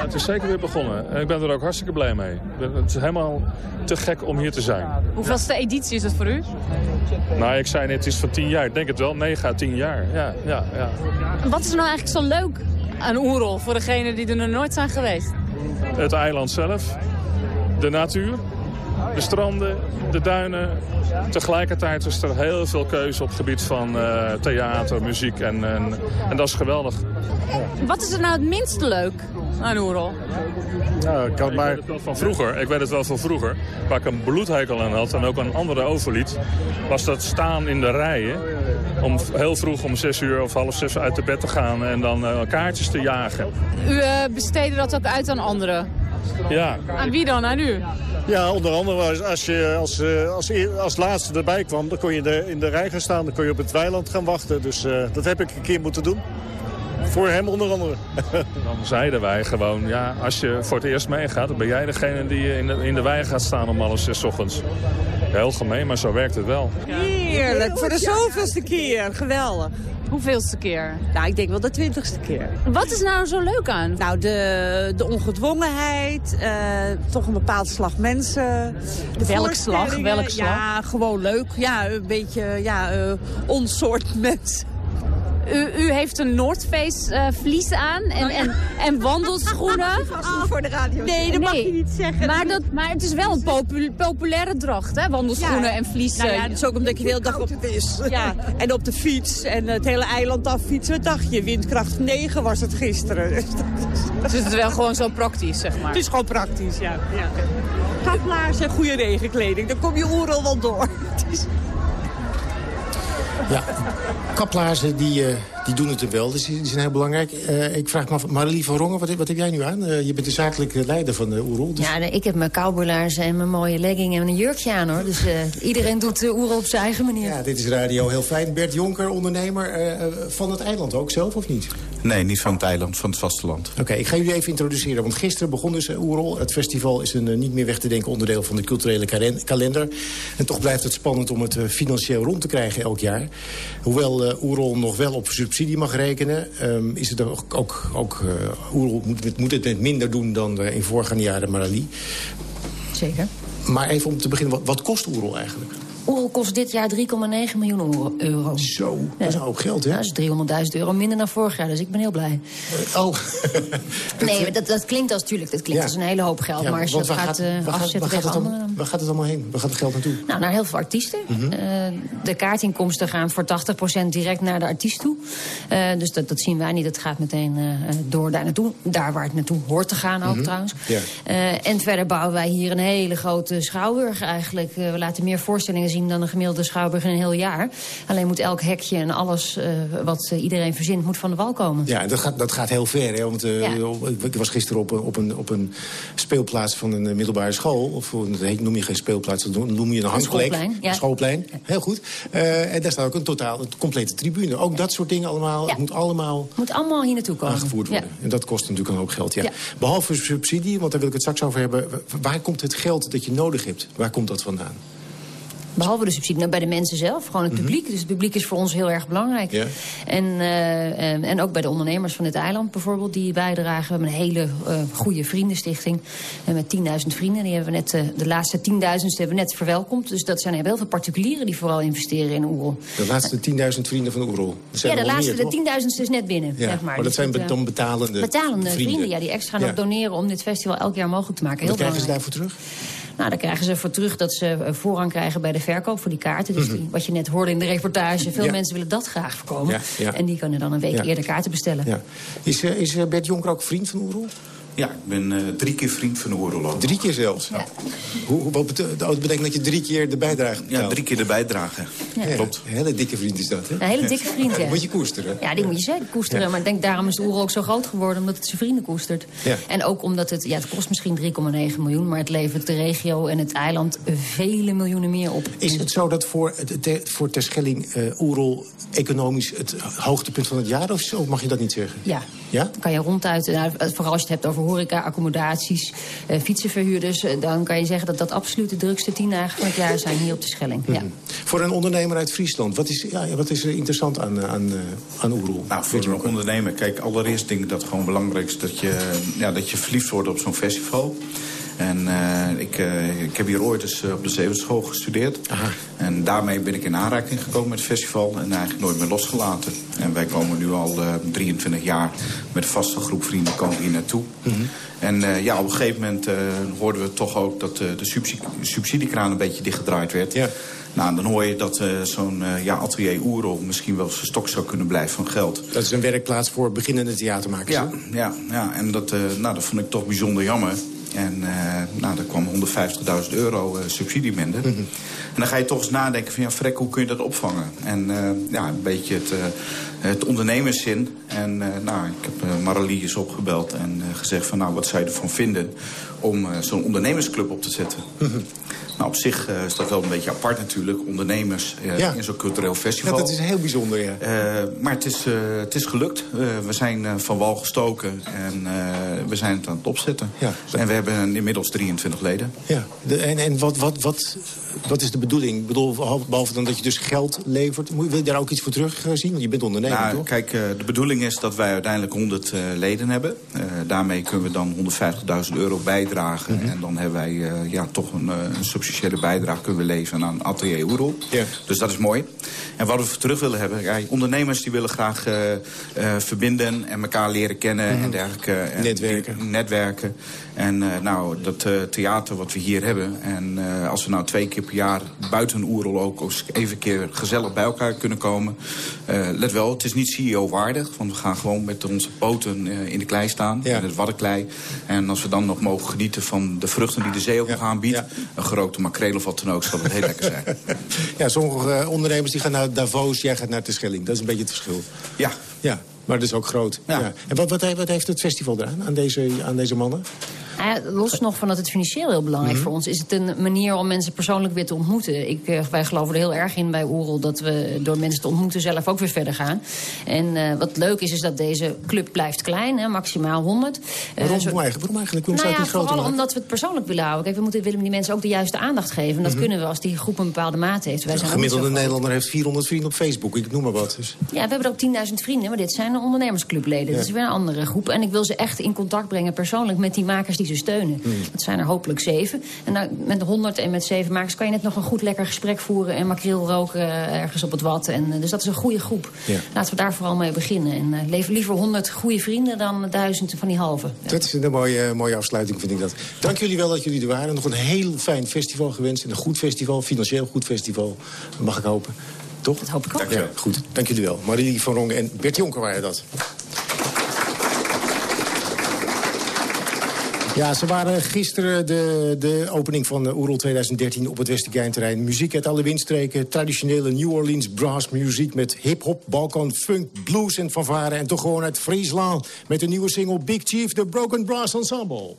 Het is zeker weer begonnen. En ik ben er ook hartstikke blij mee. Het is helemaal te gek om hier te zijn. Hoeveelste editie is het voor u? Nou, ik zei net, het is van tien jaar. Ik denk het wel, 9 à 10 jaar. Ja, ja, ja. Wat is er nou eigenlijk zo leuk aan Oerol voor degenen die er nog nooit zijn geweest? Het eiland zelf, de natuur, de stranden, de duinen. Tegelijkertijd is er heel veel keuze op het gebied van uh, theater, muziek en, en, en dat is geweldig. Wat is er nou het minste leuk aan Oerol? Ja, ik, kan maar... van vroeger, ik weet het wel van vroeger, waar ik een bloedhekel aan had en ook een andere overlied, was dat staan in de rijen om heel vroeg om zes uur of half zes uit de bed te gaan en dan uh, kaartjes te jagen. U uh, besteedde dat ook uit aan anderen? Ja. Aan wie dan? Aan u? Ja, onder andere als je als, als, als laatste erbij kwam, dan kon je de, in de rij gaan staan. Dan kon je op het weiland gaan wachten. Dus uh, dat heb ik een keer moeten doen. Voor hem onder andere. dan zeiden wij gewoon, ja, als je voor het eerst meegaat... dan ben jij degene die in de, in de wei gaat staan om half zes ochtends. Heel gemeen, maar zo werkt het wel. Heerlijk, voor de zoveelste keer. Geweldig. Hoeveelste keer? Nou, ik denk wel de twintigste keer. Wat is nou zo leuk aan? Nou, de, de ongedwongenheid, uh, toch een bepaald slag mensen. De welk slag? Welk slag? Ja, gewoon leuk. Ja, een beetje ja, uh, ons soort mensen. U, u heeft een Noordface uh, vlies aan en, en, en wandelschoenen. voor de radio. Nee, dat mag je niet zeggen. Maar, dat, maar het is wel een popul populaire dracht, hè? Wandelschoenen en vlies. Nou ja, dat is ook omdat je de hele dag op het is. Ja, en op de fiets en het hele eiland af fietsen. Wat dacht je? Windkracht 9 was het gisteren. Dus het is wel gewoon zo praktisch, zeg maar. Het is gewoon praktisch, ja. ja. Kaplaars en goede regenkleding. Dan kom je oerel wel door. Ja, kaplaarzen die, uh, die doen het er wel, dus die, zijn heel belangrijk. Uh, ik vraag me af, Marilie van Rongen, wat, wat heb jij nu aan? Uh, je bent de zakelijke leider van de Oerol. Dus... Ja, nee, ik heb mijn cowboylaarzen en mijn mooie legging en een jurkje aan, hoor. Dus iedereen doet de Oerol op zijn eigen manier. Ja, dit is radio heel fijn. Bert Jonker, ondernemer van het eiland ook zelf, of niet? Nee, niet van het eiland, van het vasteland. Oké, ik ga jullie even introduceren. Want gisteren begon dus Oerol. Het festival is een niet meer weg te denken onderdeel van de culturele kalender. En toch blijft het spannend om het financieel rond te krijgen elk jaar. Hoewel uh, Oerol nog wel op subsidie mag rekenen... Um, is het ook, ook, ook uh, Oerol moet, moet het net minder doen dan uh, in voorgaande jaren Marali. Zeker. Maar even om te beginnen, wat, wat kost Oerol eigenlijk? Oerol kost dit jaar 3,9 miljoen euro. Zo, dat is een hoop geld, hè? Dat is 300.000 euro minder dan vorig jaar, dus ik ben heel blij. oh. nee, dat, dat klinkt als, natuurlijk, dat klinkt ja. als een hele hoop geld. Ja, maar als je dat gaat, gaat uh, afzetten waar tegen anderen... Om, waar gaat het allemaal heen? Waar gaat het geld naartoe? Nou, naar heel veel artiesten. Mm -hmm. uh, de kaartinkomsten gaan voor 80% direct naar de artiest toe. Uh, dus dat, dat zien wij niet. Dat gaat meteen door daar naartoe. Daar waar het naartoe hoort te gaan ook, mm -hmm. trouwens. En verder bouwen wij hier een hele grote schouwburg eigenlijk. we laten meer voorstellingen zien dan een gemiddelde schouwburg in een heel jaar. Alleen moet elk hekje en alles uh, wat uh, iedereen verzint, moet van de wal komen. Ja, dat gaat, dat gaat heel ver. Hè? Want uh, ja. ik was gisteren op, op, een, op een speelplaats van een middelbare school. Of dat noem je geen speelplaats, dat noem je een hangplek. Schoolplein. Ja. schoolplein. Heel goed. en daar staat ook een totaal, een complete tribune. Ook dat soort dingen allemaal. Het moet allemaal... moet allemaal hier naartoe komen. Aangevoerd worden. En dat kost natuurlijk een hoop geld. Ja. Behalve subsidie, want daar wil ik het straks over hebben. Waar komt het geld dat je nodig hebt? Waar komt dat vandaan? Behalve de subsidie, nou, bij de mensen zelf, gewoon het publiek. Dus het publiek is voor ons heel erg belangrijk. Ja. En, uh, en, en, ook bij de ondernemers van dit eiland bijvoorbeeld, die bijdragen. We hebben een hele uh, goede vriendenstichting met 10.000 vrienden. Die hebben we net, de laatste 10.000 hebben we net verwelkomd. Dus dat zijn heel veel particulieren die vooral investeren in Oerol. De laatste 10.000 vrienden van Oerol? Ja, de laatste, de 10.000 is net binnen, ja. zeg maar. Maar dat zijn dan betalende Betalende vrienden, vrienden ja, die extra nog doneren om dit festival elk jaar mogelijk te maken. Heel Wat krijgen ze daarvoor terug? Nou, daar krijgen ze voor terug dat ze voorrang krijgen bij de verkoop voor die kaarten. Dus die, wat je net hoorde in de reportage, veel ja. mensen willen dat graag voorkomen. Ja, ja. En die kunnen dan een week eerder kaarten bestellen. Is, uh, is Bert Jonker ook vriend van Oerol? Ja, ik ben uh, drie keer vriend van de Oerol. Drie keer zelfs? Ja. Hoe, wat betekent, dat betekent dat je drie keer de bijdrage betaalt? Ja, drie keer de bijdrage. Ja. Klopt. Een hele dikke vriend is dat, hè? Een hele dikke vriend, ja. moet je koesteren. Ja, die moet je zeker koesteren. Maar ik denk, daarom is de Oerol ook zo groot geworden, omdat het zijn vrienden koestert. En ook omdat het, ja, het kost misschien 3,9 miljoen... maar het levert de regio en het eiland vele miljoenen meer op. Is het zo dat voor, te, voor Terschelling uh, Oerol economisch het hoogtepunt van het jaar of zo? Mag je dat niet zeggen? Ja. Ja? Dan kan je ronduit, nou, vooral als je het hebt over horeca, accommodaties, uh, fietsenverhuurders... Uh, dan kan je zeggen dat dat absoluut de drukste tien dagen van het jaar zijn hier op de Schelling. Mm. Ja. Voor een ondernemer uit Friesland, wat is, ja, wat is er interessant aan, aan, aan Oerol? Nou, voor een ondernemer, kijk, allereerst denk ik dat het gewoon belangrijk is... dat je, ja, dat je verliefd wordt op zo'n festival... En uh, ik, uh, ik heb hier ooit eens op de Zeeuwenschool gestudeerd. Aha. En daarmee ben ik in aanraking gekomen met het festival. En eigenlijk nooit meer losgelaten. En wij komen nu al uh, 23 jaar met een vaste groep vrienden komen hier naartoe. Mm -hmm. En ja, op een gegeven moment hoorden we toch ook dat de subsidie, subsidiekraan een beetje dichtgedraaid werd. Ja. Nou, dan hoor je dat uh, zo'n uh, ja, atelier Oerol misschien wel zijn stok zou kunnen blijven van geld. Dat is een werkplaats voor beginnende theatermakers. Ja, ja, ja, en dat, uh, nou, dat vond ik toch bijzonder jammer. En uh, nou, daar kwam 150.000 euro uh, subsidie minder. Mm -hmm. En dan ga je toch eens nadenken van, ja, frek, hoe kun je dat opvangen? En uh, ja, een beetje het, het ondernemerszin. En nou, ik heb Maralie eens opgebeld en gezegd van, nou, wat zou je ervan vinden... om zo'n ondernemersclub op te zetten. Mm -hmm. Nou, op zich uh, is dat wel een beetje apart natuurlijk. Ondernemers uh, ja. in zo'n cultureel festival. Ja, dat is heel bijzonder, ja. Uh, maar het is, het is gelukt. we zijn van wal gestoken en we zijn het aan het opzetten. Ja. En we hebben inmiddels 23 leden. Ja. De, en en wat, wat, wat, wat is de bedoeling? Ik bedoel, behalve dan dat je dus geld levert, wil je daar ook iets voor terug zien? Want je bent ondernemer, nou, toch? Kijk, de bedoeling is dat wij uiteindelijk 100 leden hebben. daarmee kunnen we dan 150.000 euro bijdragen. Mhm. En dan hebben wij ja, toch een, een, substantiële bijdrage kunnen we leveren aan Atelier Oerol. Dus dat is mooi. En wat we voor terug willen hebben, ja, ondernemers die willen graag verbinden en elkaar leren kennen mhm. en dergelijke. netwerken. netwerken. En uh, nou, dat uh, theater wat we hier hebben. En uh, als we nou twee keer per jaar buiten Oerol ook even een keer gezellig bij elkaar kunnen komen. let wel, het is niet CEO-waardig. Want we gaan gewoon met onze poten in de klei staan. In het waddenklei. En als we dan nog mogen genieten van de vruchten die de zee ook nog aanbiedt. Ja. Een gerookte makreel of wat dan ook, zal het heel lekker zijn. Ja, sommige ondernemers die gaan naar Davos, jij gaat naar Terschelling. Dat is een beetje het verschil. Ja. Ja, maar dat is ook groot. Ja. En wat, wat, wat, heeft het festival eraan, aan deze, aan deze mannen? Nou ja, los nog van dat het financieel heel belangrijk mm voor ons... is het een manier om mensen persoonlijk weer te ontmoeten. Ik, uh, wij geloven er heel erg in bij Oerol... dat we door mensen te ontmoeten zelf ook weer verder gaan. En uh, wat leuk is, is dat deze club blijft klein, hè, maximaal 100. Uh, waarom, eigenlijk, waarom eigenlijk? Waarom nou ja, niet vooral omdat we het persoonlijk willen houden. Kijk, we moeten, willen die mensen ook de juiste aandacht geven. En dat mm kunnen we als die groep een bepaalde mate heeft. Wij zijn gemiddelde Nederlander heeft 400 vrienden op Facebook. Ik noem maar wat. Dus. Ja, we hebben ook 10.000 vrienden. Maar dit zijn ondernemersclubleden. Ja. Dat is weer een andere groep. En ik wil ze echt in contact brengen persoonlijk met die makers die ze steunen. Mm. Dat zijn er hopelijk zeven. En nou, met 100 en met zeven makers kan je net nog een goed lekker gesprek voeren... en makreel roken eh, ergens op het wat. En, eh, dus dat is een goede groep. Ja. Laten we daar vooral mee beginnen. En uh, leven liever 100 goede vrienden dan duizend van die halve. Ja. Dat is een mooie, mooie afsluiting, vind ik dat. Dank jullie wel dat jullie er waren. Nog een heel fijn festival gewenst. een goed festival, financieel goed festival. Mag ik hopen. Toch? Dat hoop ik ook. Dank, ja, goed, dank jullie wel. Marie van Rongen en Bert Jonker waren dat. Ja, ze waren gisteren de, de opening van de Oerol 2013 op het Westergeinterrein. Muziek uit alle windstreken, traditionele New Orleans brass muziek... met hip-hop, balkan, funk, blues en fanfare. En toch gewoon uit Friesland met de nieuwe single Big Chief, The Broken Brass Ensemble.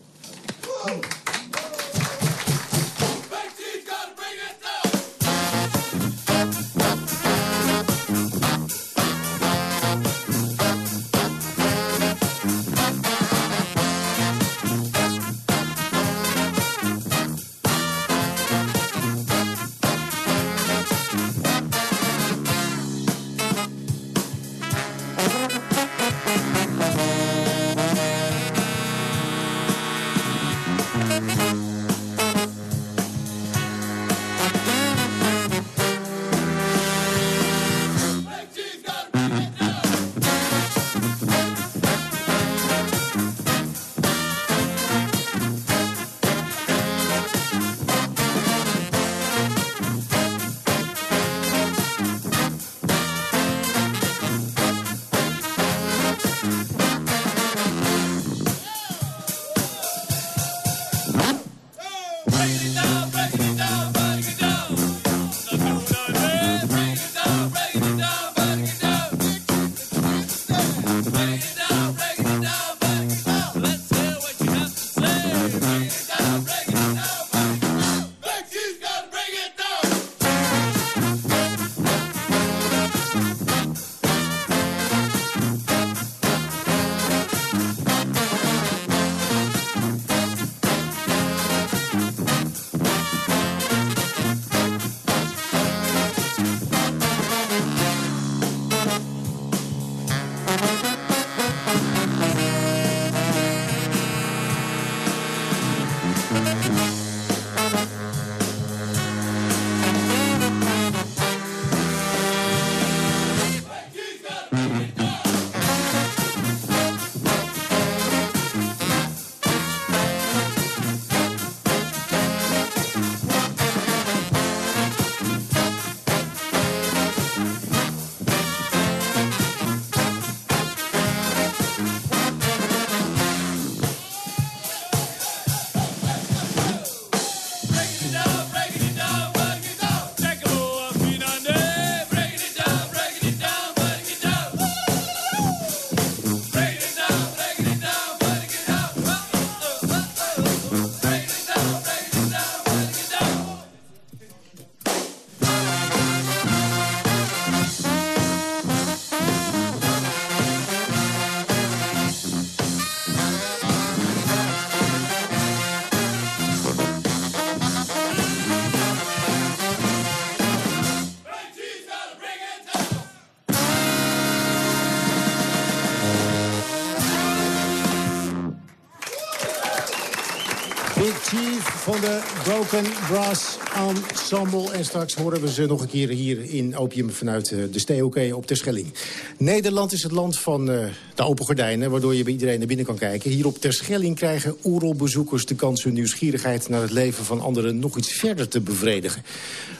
Broken Brass Ensemble. En straks horen we ze nog een keer hier in Opium vanuit eh, de STOK op Terschelling. Nederland is het land van uh, de open gordijnen, waardoor je bij iedereen naar binnen kan kijken. Hier op Terschelling krijgen oerolbezoekers de kans hun nieuwsgierigheid naar het leven van anderen nog iets verder te bevredigen.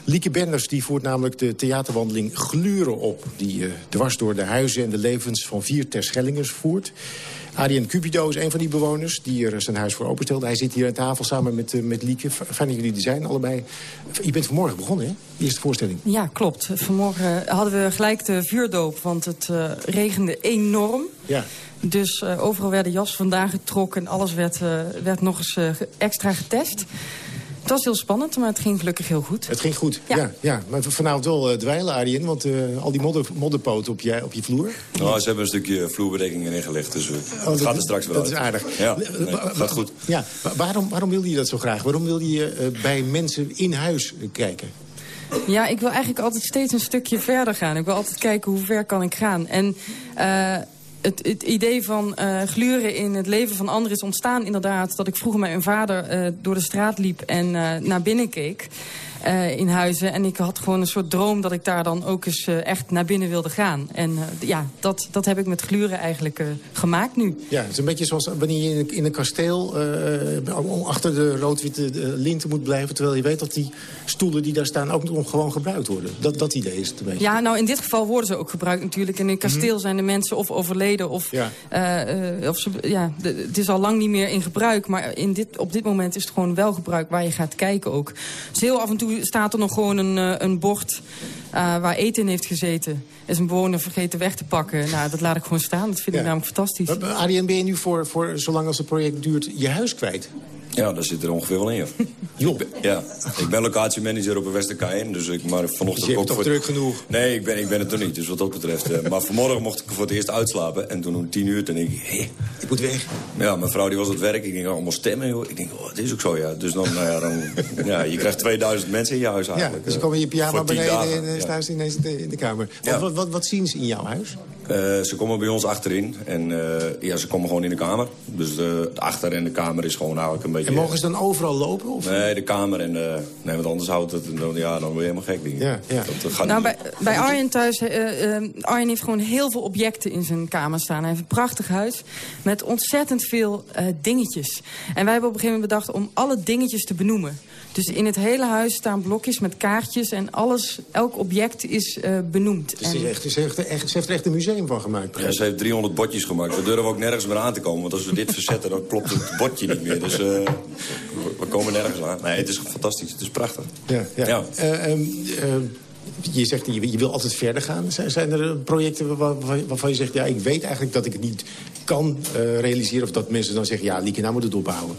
Lieke Benders die voert namelijk de theaterwandeling Gluren op, die uh, dwars door de huizen en de levens van vier Terschellingers voert. Arjen Cupido is een van die bewoners die er zijn huis voor openstelde. Hij zit hier aan tafel samen met, uh, met Lieke. Fijn dat jullie er zijn, allebei. Je bent vanmorgen begonnen, hè? De eerste voorstelling. Ja, klopt. Vanmorgen hadden we gelijk de vuurdoop, want het uh, regende enorm. Ja. Dus uh, overal werden jas vandaan getrokken en alles werd, werd nog eens extra getest. Het was heel spannend, maar het ging gelukkig heel goed. Het ging goed, ja. ja, ja. Maar vanavond wel uh, dweilen, Arjen, want uh, al die modder, modderpoten op je, op je vloer. Nou, ze hebben een stukje vloerbedekking ingelegd, dus uh, oh, het gaat er straks wel Dat uit. is aardig. Ja, nee, gaat goed. Ja, waarom, waarom wilde je dat zo graag? Waarom wilde je bij mensen in huis kijken? Ja, ik wil eigenlijk altijd steeds een stukje verder gaan. Ik wil altijd kijken hoe ver kan ik gaan. En het, het, idee van uh, gluren in het leven van anderen is ontstaan inderdaad... dat ik vroeger met mijn vader uh, door de straat liep en uh, naar binnen keek uh, in huizen. En ik had gewoon een soort droom dat ik daar dan ook eens uh, echt naar binnen wilde gaan. En uh, ja, dat, dat heb ik met gluren eigenlijk gemaakt nu. Ja, het is een beetje zoals wanneer je in, een kasteel achter de rood-witte linten moet blijven... terwijl je weet dat die stoelen die daar staan ook nog gewoon gebruikt worden. Dat, dat idee is het een beetje. Ja, nou in dit geval worden ze ook gebruikt natuurlijk. En in een kasteel mm -hmm. zijn de mensen of overleden of... Ja. of ze, ja, de, het is al lang niet meer in gebruik. Maar in dit, op dit moment is het gewoon wel gebruik waar je gaat kijken ook. Dus heel af en toe staat er nog gewoon een, uh, een bord waar eten in heeft gezeten. Is een bewoner vergeten weg te pakken. Nou, dat laat ik gewoon staan. Dat vind ja. ik namelijk fantastisch. Arjen, ben je nu voor, voor zolang als het project duurt je huis kwijt? Ja, daar zit er ongeveer wel in. Jo. Ik ben, ja, ik ben locatiemanager op een Westerkijn, dus ik maar vanochtend dus je hebt ook toch voor... druk genoeg? Nee, ik ben, ik ben het er niet, dus wat dat betreft. Uh, maar vanmorgen mocht ik voor het eerst uitslapen en toen om tien uur, toen denk ik, hé. Ik moet weg. Ja, mijn vrouw die was aan het werk, ik denk allemaal stemmen, joh. Ik denk, oh, het is ook zo, ja. Dus dan, nou ja, dan, ja, je krijgt 2000 mensen in je huis eigenlijk. Ja, dus ze komen in je pyjama beneden en ineens in de kamer. Ja. Wat, wat, wat zien ze in jouw huis? Uh, ze komen bij ons achterin en uh, ja, ze komen gewoon in de kamer. Dus de, de achter en de kamer is gewoon eigenlijk een beetje... En mogen ze dan overal lopen? Of? Nee, de kamer en... Uh, nee, want anders houdt het... Dan, ja, dan word je helemaal gek. Ding. Ja, ja. Dat, gaat nou, bij, bij Arjen thuis... Arjen heeft gewoon heel veel objecten in zijn kamer staan. Hij heeft een prachtig huis met ontzettend veel dingetjes. En wij hebben op een gegeven moment bedacht om alle dingetjes te benoemen. Dus in het hele huis staan blokjes met kaartjes en alles, elk object is uh, benoemd. Dus en... echt, ze, heeft er echt, ze heeft er echt een museum van gemaakt. Ja, ze heeft 300 bordjes gemaakt. We durven ook nergens meer aan te komen. Want als we dit verzetten, dan klopt het bordje niet meer. Dus uh, we komen nergens aan. Nee, het is fantastisch. Het is prachtig. Ja, ja. ja. Uh, um, je zegt, je, je wil altijd verder gaan. Zijn, zijn er projecten waar, waarvan je zegt... ja, ik weet eigenlijk dat ik het niet kan realiseren... of dat mensen dan zeggen, ja, Lieke, nou moet het ophouden.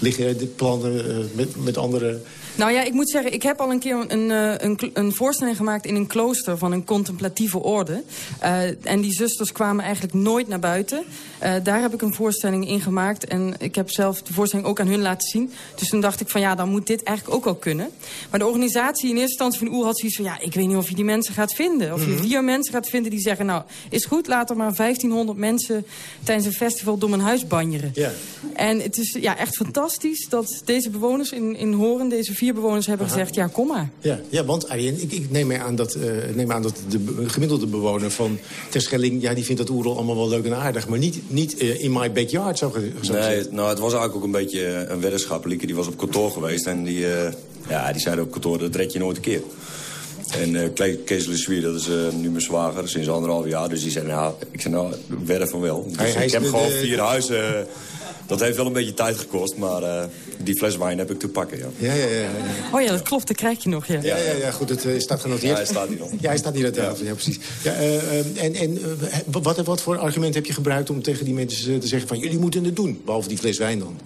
Liggen de plannen uh, met, met andere... Nou ja, ik moet zeggen, ik heb al een keer een, een, een voorstelling gemaakt in een klooster van een contemplatieve orde. Uh, en die zusters kwamen eigenlijk nooit naar buiten. Uh, daar heb ik een voorstelling in gemaakt. En ik heb zelf de voorstelling ook aan hun laten zien. Dus toen dacht ik van ja, dan moet dit eigenlijk ook al kunnen. Maar de organisatie in eerste instantie van Oer had zoiets van... ja, ik weet niet of je die mensen gaat vinden. Of je vier mensen gaat vinden die zeggen... nou, is goed, laat er maar 1500 mensen tijdens een festival door mijn huis banjeren. Ja. En het is ja, echt fantastisch dat deze bewoners in, in Horen... deze vier bewoners hebben Aha. gezegd, ja, kom maar. Ja, ja want Arjen, ik, ik neem, aan dat, uh, neem aan dat de gemiddelde bewoner van Terschelling... ja, die vindt dat Oerol allemaal wel leuk en aardig... maar niet, niet uh, in my backyard, zo, zo Nee, gezegd. nou, het was eigenlijk ook een beetje een weddenschap. Lieke die was op kantoor geweest en die, uh, ja, die zei op kantoor... dat red je nooit een keer. En uh, Kees Lessuie, dat is uh, nu mijn zwager, sinds anderhalf jaar. Dus die zei, nou, ik zei, nou, wedden van wel. Dus hij, hij ik heb de, gewoon de... vier huizen... Dat heeft wel een beetje tijd gekost, maar uh, die fles wijn heb ik te pakken, ja. Ja, ja, ja. ja. Oh ja, dat klopt, dat krijg je nog, ja. Ja, ja, ja goed, het uh, staat genoteerd. Ja, hij staat hier nog. Ja, hij staat hier aan tafel, ja, ja precies. Ja, uh, en en wat, wat voor argument heb je gebruikt om tegen die mensen te zeggen van... jullie moeten het doen, behalve die fles wijn dan?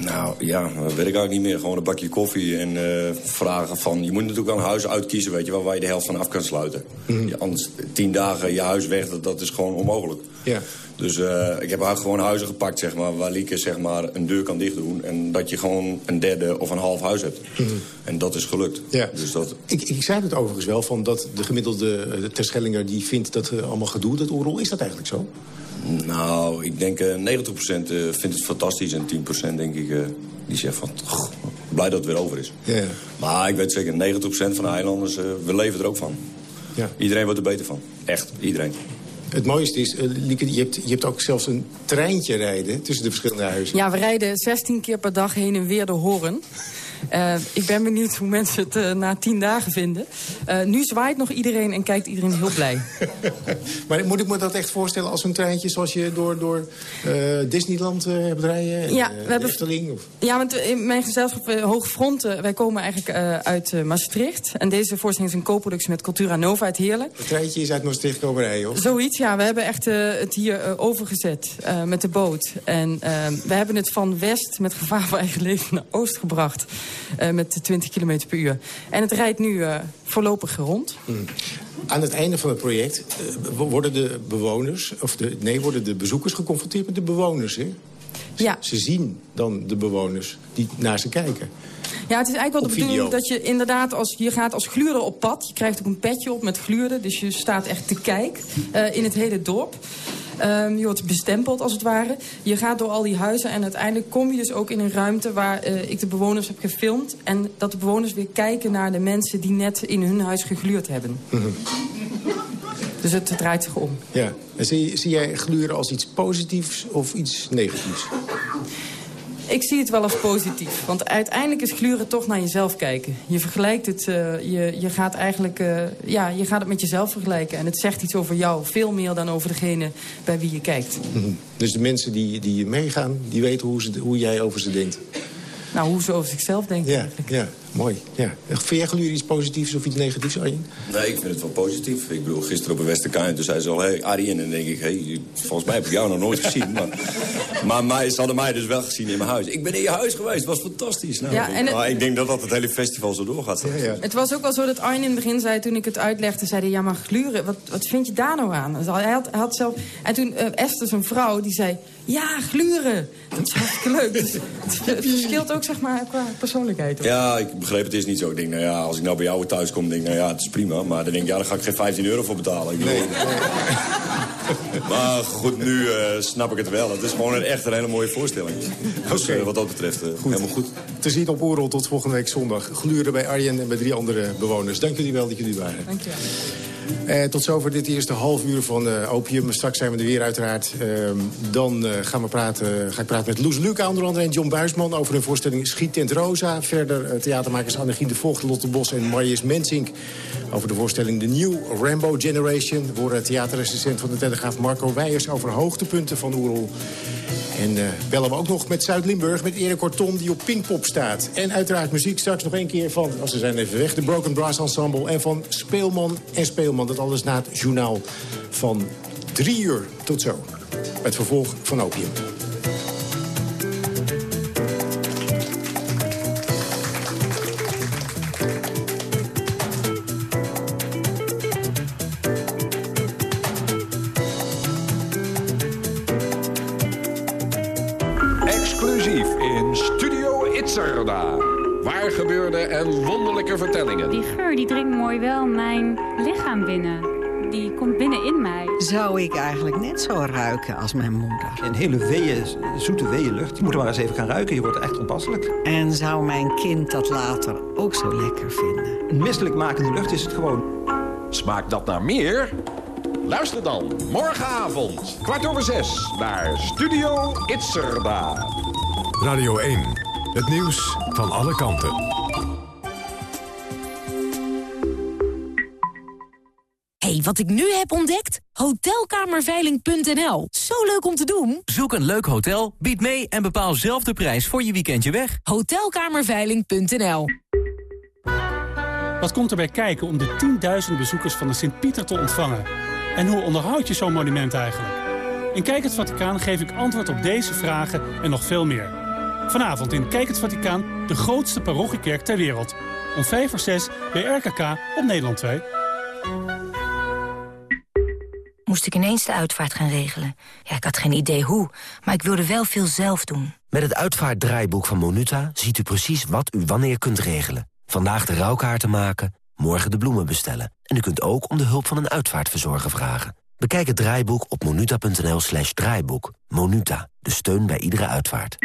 Nou ja, dat weet ik eigenlijk niet meer. Gewoon een bakje koffie en uh, vragen van... Je moet natuurlijk wel een huis uitkiezen, weet je wel, waar je de helft van af kan sluiten. Mm ja, anders tien dagen je huis weg, dat, dat is gewoon onmogelijk. Ja. Dus uh, ik heb eigenlijk gewoon huizen gepakt, zeg maar, waar Lieke zeg maar, een deur kan dicht doen. En dat je gewoon een derde of een half huis hebt. Mm -hmm. En dat is gelukt. Ja. Dus dat... ik, ik zei het overigens wel, van dat de gemiddelde uh, Terschellinger... die vindt dat uh, allemaal gedoe, dat oorlog. Is dat eigenlijk zo? Nou, ik denk uh, 90% uh, vindt het fantastisch en 10% denk ik, uh, die zegt van... blij dat het weer over is. Ja. Maar ik weet zeker, 90% van de eilanders, uh, we leven er ook van. Ja. Iedereen wordt er beter van. Echt, iedereen. Het mooiste is, uh, Lieke, je hebt, je hebt ook zelfs een treintje rijden tussen de verschillende huizen. Ja, we rijden 16 keer per dag heen en weer de Hoorn. Uh, ik ben benieuwd hoe mensen het uh, na tien dagen vinden. Uh, nu zwaait nog iedereen en kijkt iedereen heel blij. maar moet ik me dat echt voorstellen als een treintje... zoals je door, door Disneyland hebt rijden? Ja, we hebben, Efteling, of? ja, want in mijn gezelschap Hoge Fronten... wij komen eigenlijk uit Maastricht. En deze voorstelling is een co-productie met Cultura Nova uit Heerlen. Het treintje is uit Maastricht komen rijden, of? Zoiets, ja. We hebben echt het hier overgezet met de boot. En we hebben het van west met gevaar voor eigen leven naar oost gebracht... Uh, met 20 km per uur. En het rijdt nu uh, voorlopig rond. Mm. Aan het einde van het project uh, worden de bewoners... of de, nee, worden de bezoekers geconfronteerd met de bewoners, hè? Ja. Ze zien dan de bewoners die naar ze kijken. Ja, het is eigenlijk wel de bedoeling dat je inderdaad, als je gaat als gluurder op pad. Je krijgt ook een petje op met gluurder, dus je staat echt te kijk uh, in het hele dorp. Um, je wordt bestempeld als het ware. Je gaat door al die huizen en uiteindelijk kom je dus ook in een ruimte... waar uh, ik de bewoners heb gefilmd. En dat de bewoners weer kijken naar de mensen die net in hun huis gegluurd hebben. Mm -hmm. Dus het, het, draait zich om. Ja. En zie, zie jij gluren als iets positiefs of iets negatiefs? Ik zie het wel als positief. Want uiteindelijk is gluren toch naar jezelf kijken. Je vergelijkt het, uh, je, je gaat eigenlijk, uh, ja, je gaat het met jezelf vergelijken. En het zegt iets over jou, veel meer dan over degene bij wie je kijkt. Mm -hmm. Dus de mensen die, die meegaan, die weten hoe, ze, hoe jij over ze denkt? Nou, hoe ze over zichzelf denken ja, eigenlijk. Ja, mooi. Ja. Vind jij gluren iets positiefs of iets negatiefs, Arjen? Nee, ik vind het wel positief. Ik bedoel, gisteren op een Westerkaart, toen zei ze al... Hé, hey, Arjen, en dan denk ik, hey, volgens mij heb ik jou nog nooit gezien. Maar, maar mij, ze hadden mij dus wel gezien in mijn huis. Ik ben in je huis geweest, het was fantastisch. Nou, ja, en het... maar ik denk dat dat het hele festival zo doorgaat. Ja, ja. Het was ook wel zo dat Arjen in het begin zei, toen ik het uitlegde... zei hij, ja, maar gluren, wat, wat vind je daar nou aan? Dus hij, had, hij had zelf... En toen uh, Esther, zijn vrouw, die zei... Ja, gluren. Dat is hartstikke leuk. Dus het, het verschilt ook, zeg maar, qua persoonlijkheid. Hoor. Ja, ik begreep het is niet zo. Ik denk, nou ja, als ik nou bij jou thuis kom, denk ik, nou ja, het is prima. Maar dan denk ik, ja, daar ga ik geen 15 euro voor betalen. Ik bedoel, nee, maar goed, nu uh, snap ik het wel. Het is gewoon een echt een hele mooie voorstelling. Dus okay. uh, wat dat betreft, goed. helemaal goed. Te zien op Oerol tot volgende week zondag. Gluren bij Arjen en bij drie andere bewoners. Dank jullie wel dat jullie waren. Dank je wel. Uh, tot zover dit eerste half uur van uh, Opium. Straks zijn we er weer uiteraard. Uh, dan gaan we praten, ga ik praten met Loes Luca onder andere en John Buisman... over hun voorstelling Schiettent Rosa. Verder theatermakers Annegien de Voogd, Lotte Bos en Marius Mensink... over de voorstelling The New Rambo Generation. We horen theaterrecensent van de Telegraaf Marco Weijers... over hoogtepunten van Oerol. En uh, bellen we ook nog met Zuid-Limburg, met Erik Kortom, die op Pinkpop staat. En uiteraard muziek straks nog één keer van, als ze zijn even weg... de Broken Brass Ensemble en van Speelman en Speelman. Dat alles na het journaal van drie uur. Tot zo. Het vervolg van Opium. Mooi wel mijn lichaam binnen. Die komt binnen in mij. Zou ik eigenlijk net zo ruiken als mijn moeder? Een hele weeën, zoete weeënlucht. Je moet er maar eens even gaan ruiken. Je wordt echt onpasselijk. En zou mijn kind dat later ook zo lekker vinden? Een misselijkmakende lucht is het gewoon. Smaakt dat naar meer? Luister dan morgenavond, kwart over zes, naar Studio Itzerda. Radio 1. Het nieuws van alle kanten. Hey, wat ik nu heb ontdekt? Hotelkamerveiling.nl. Zo leuk om te doen. Zoek een leuk hotel, bied mee en bepaal zelf de prijs voor je weekendje weg. Hotelkamerveiling.nl. Wat komt er bij kijken om de 10.000 bezoekers van de Sint-Pieter te ontvangen? En hoe onderhoud je zo'n monument eigenlijk? In Kijk het Vaticaan geef ik antwoord op deze vragen en nog veel meer. Vanavond in Kijk het Vaticaan, de grootste parochiekerk ter wereld. Om 5 voor 6 bij RKK op Nederland 2. Moest ik ineens de uitvaart gaan regelen. Ja, ik had geen idee hoe, maar ik wilde wel veel zelf doen. Met het uitvaartdraaiboek van Monuta ziet u precies wat u wanneer kunt regelen. Vandaag de rouwkaarten maken, morgen de bloemen bestellen. En u kunt ook om de hulp van een uitvaartverzorger vragen. Bekijk het draaiboek op monuta.nl slash draaiboek. Monuta, de steun bij iedere uitvaart.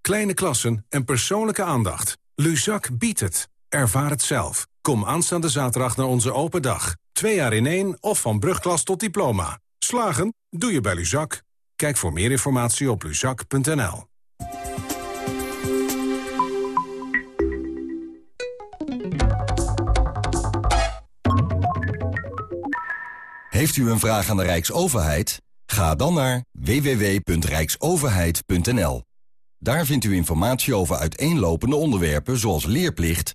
kleine klassen en persoonlijke aandacht. Luzak biedt het. Ervaar het zelf. Kom aanstaande zaterdag naar onze open dag. Twee jaar in één of van brugklas tot diploma. Slagen? Doe je bij Luzak. Kijk voor meer informatie op luzak.nl. Heeft u een vraag aan de Rijksoverheid? Ga dan naar www.rijksoverheid.nl. Daar vindt u informatie over uiteenlopende onderwerpen zoals leerplicht,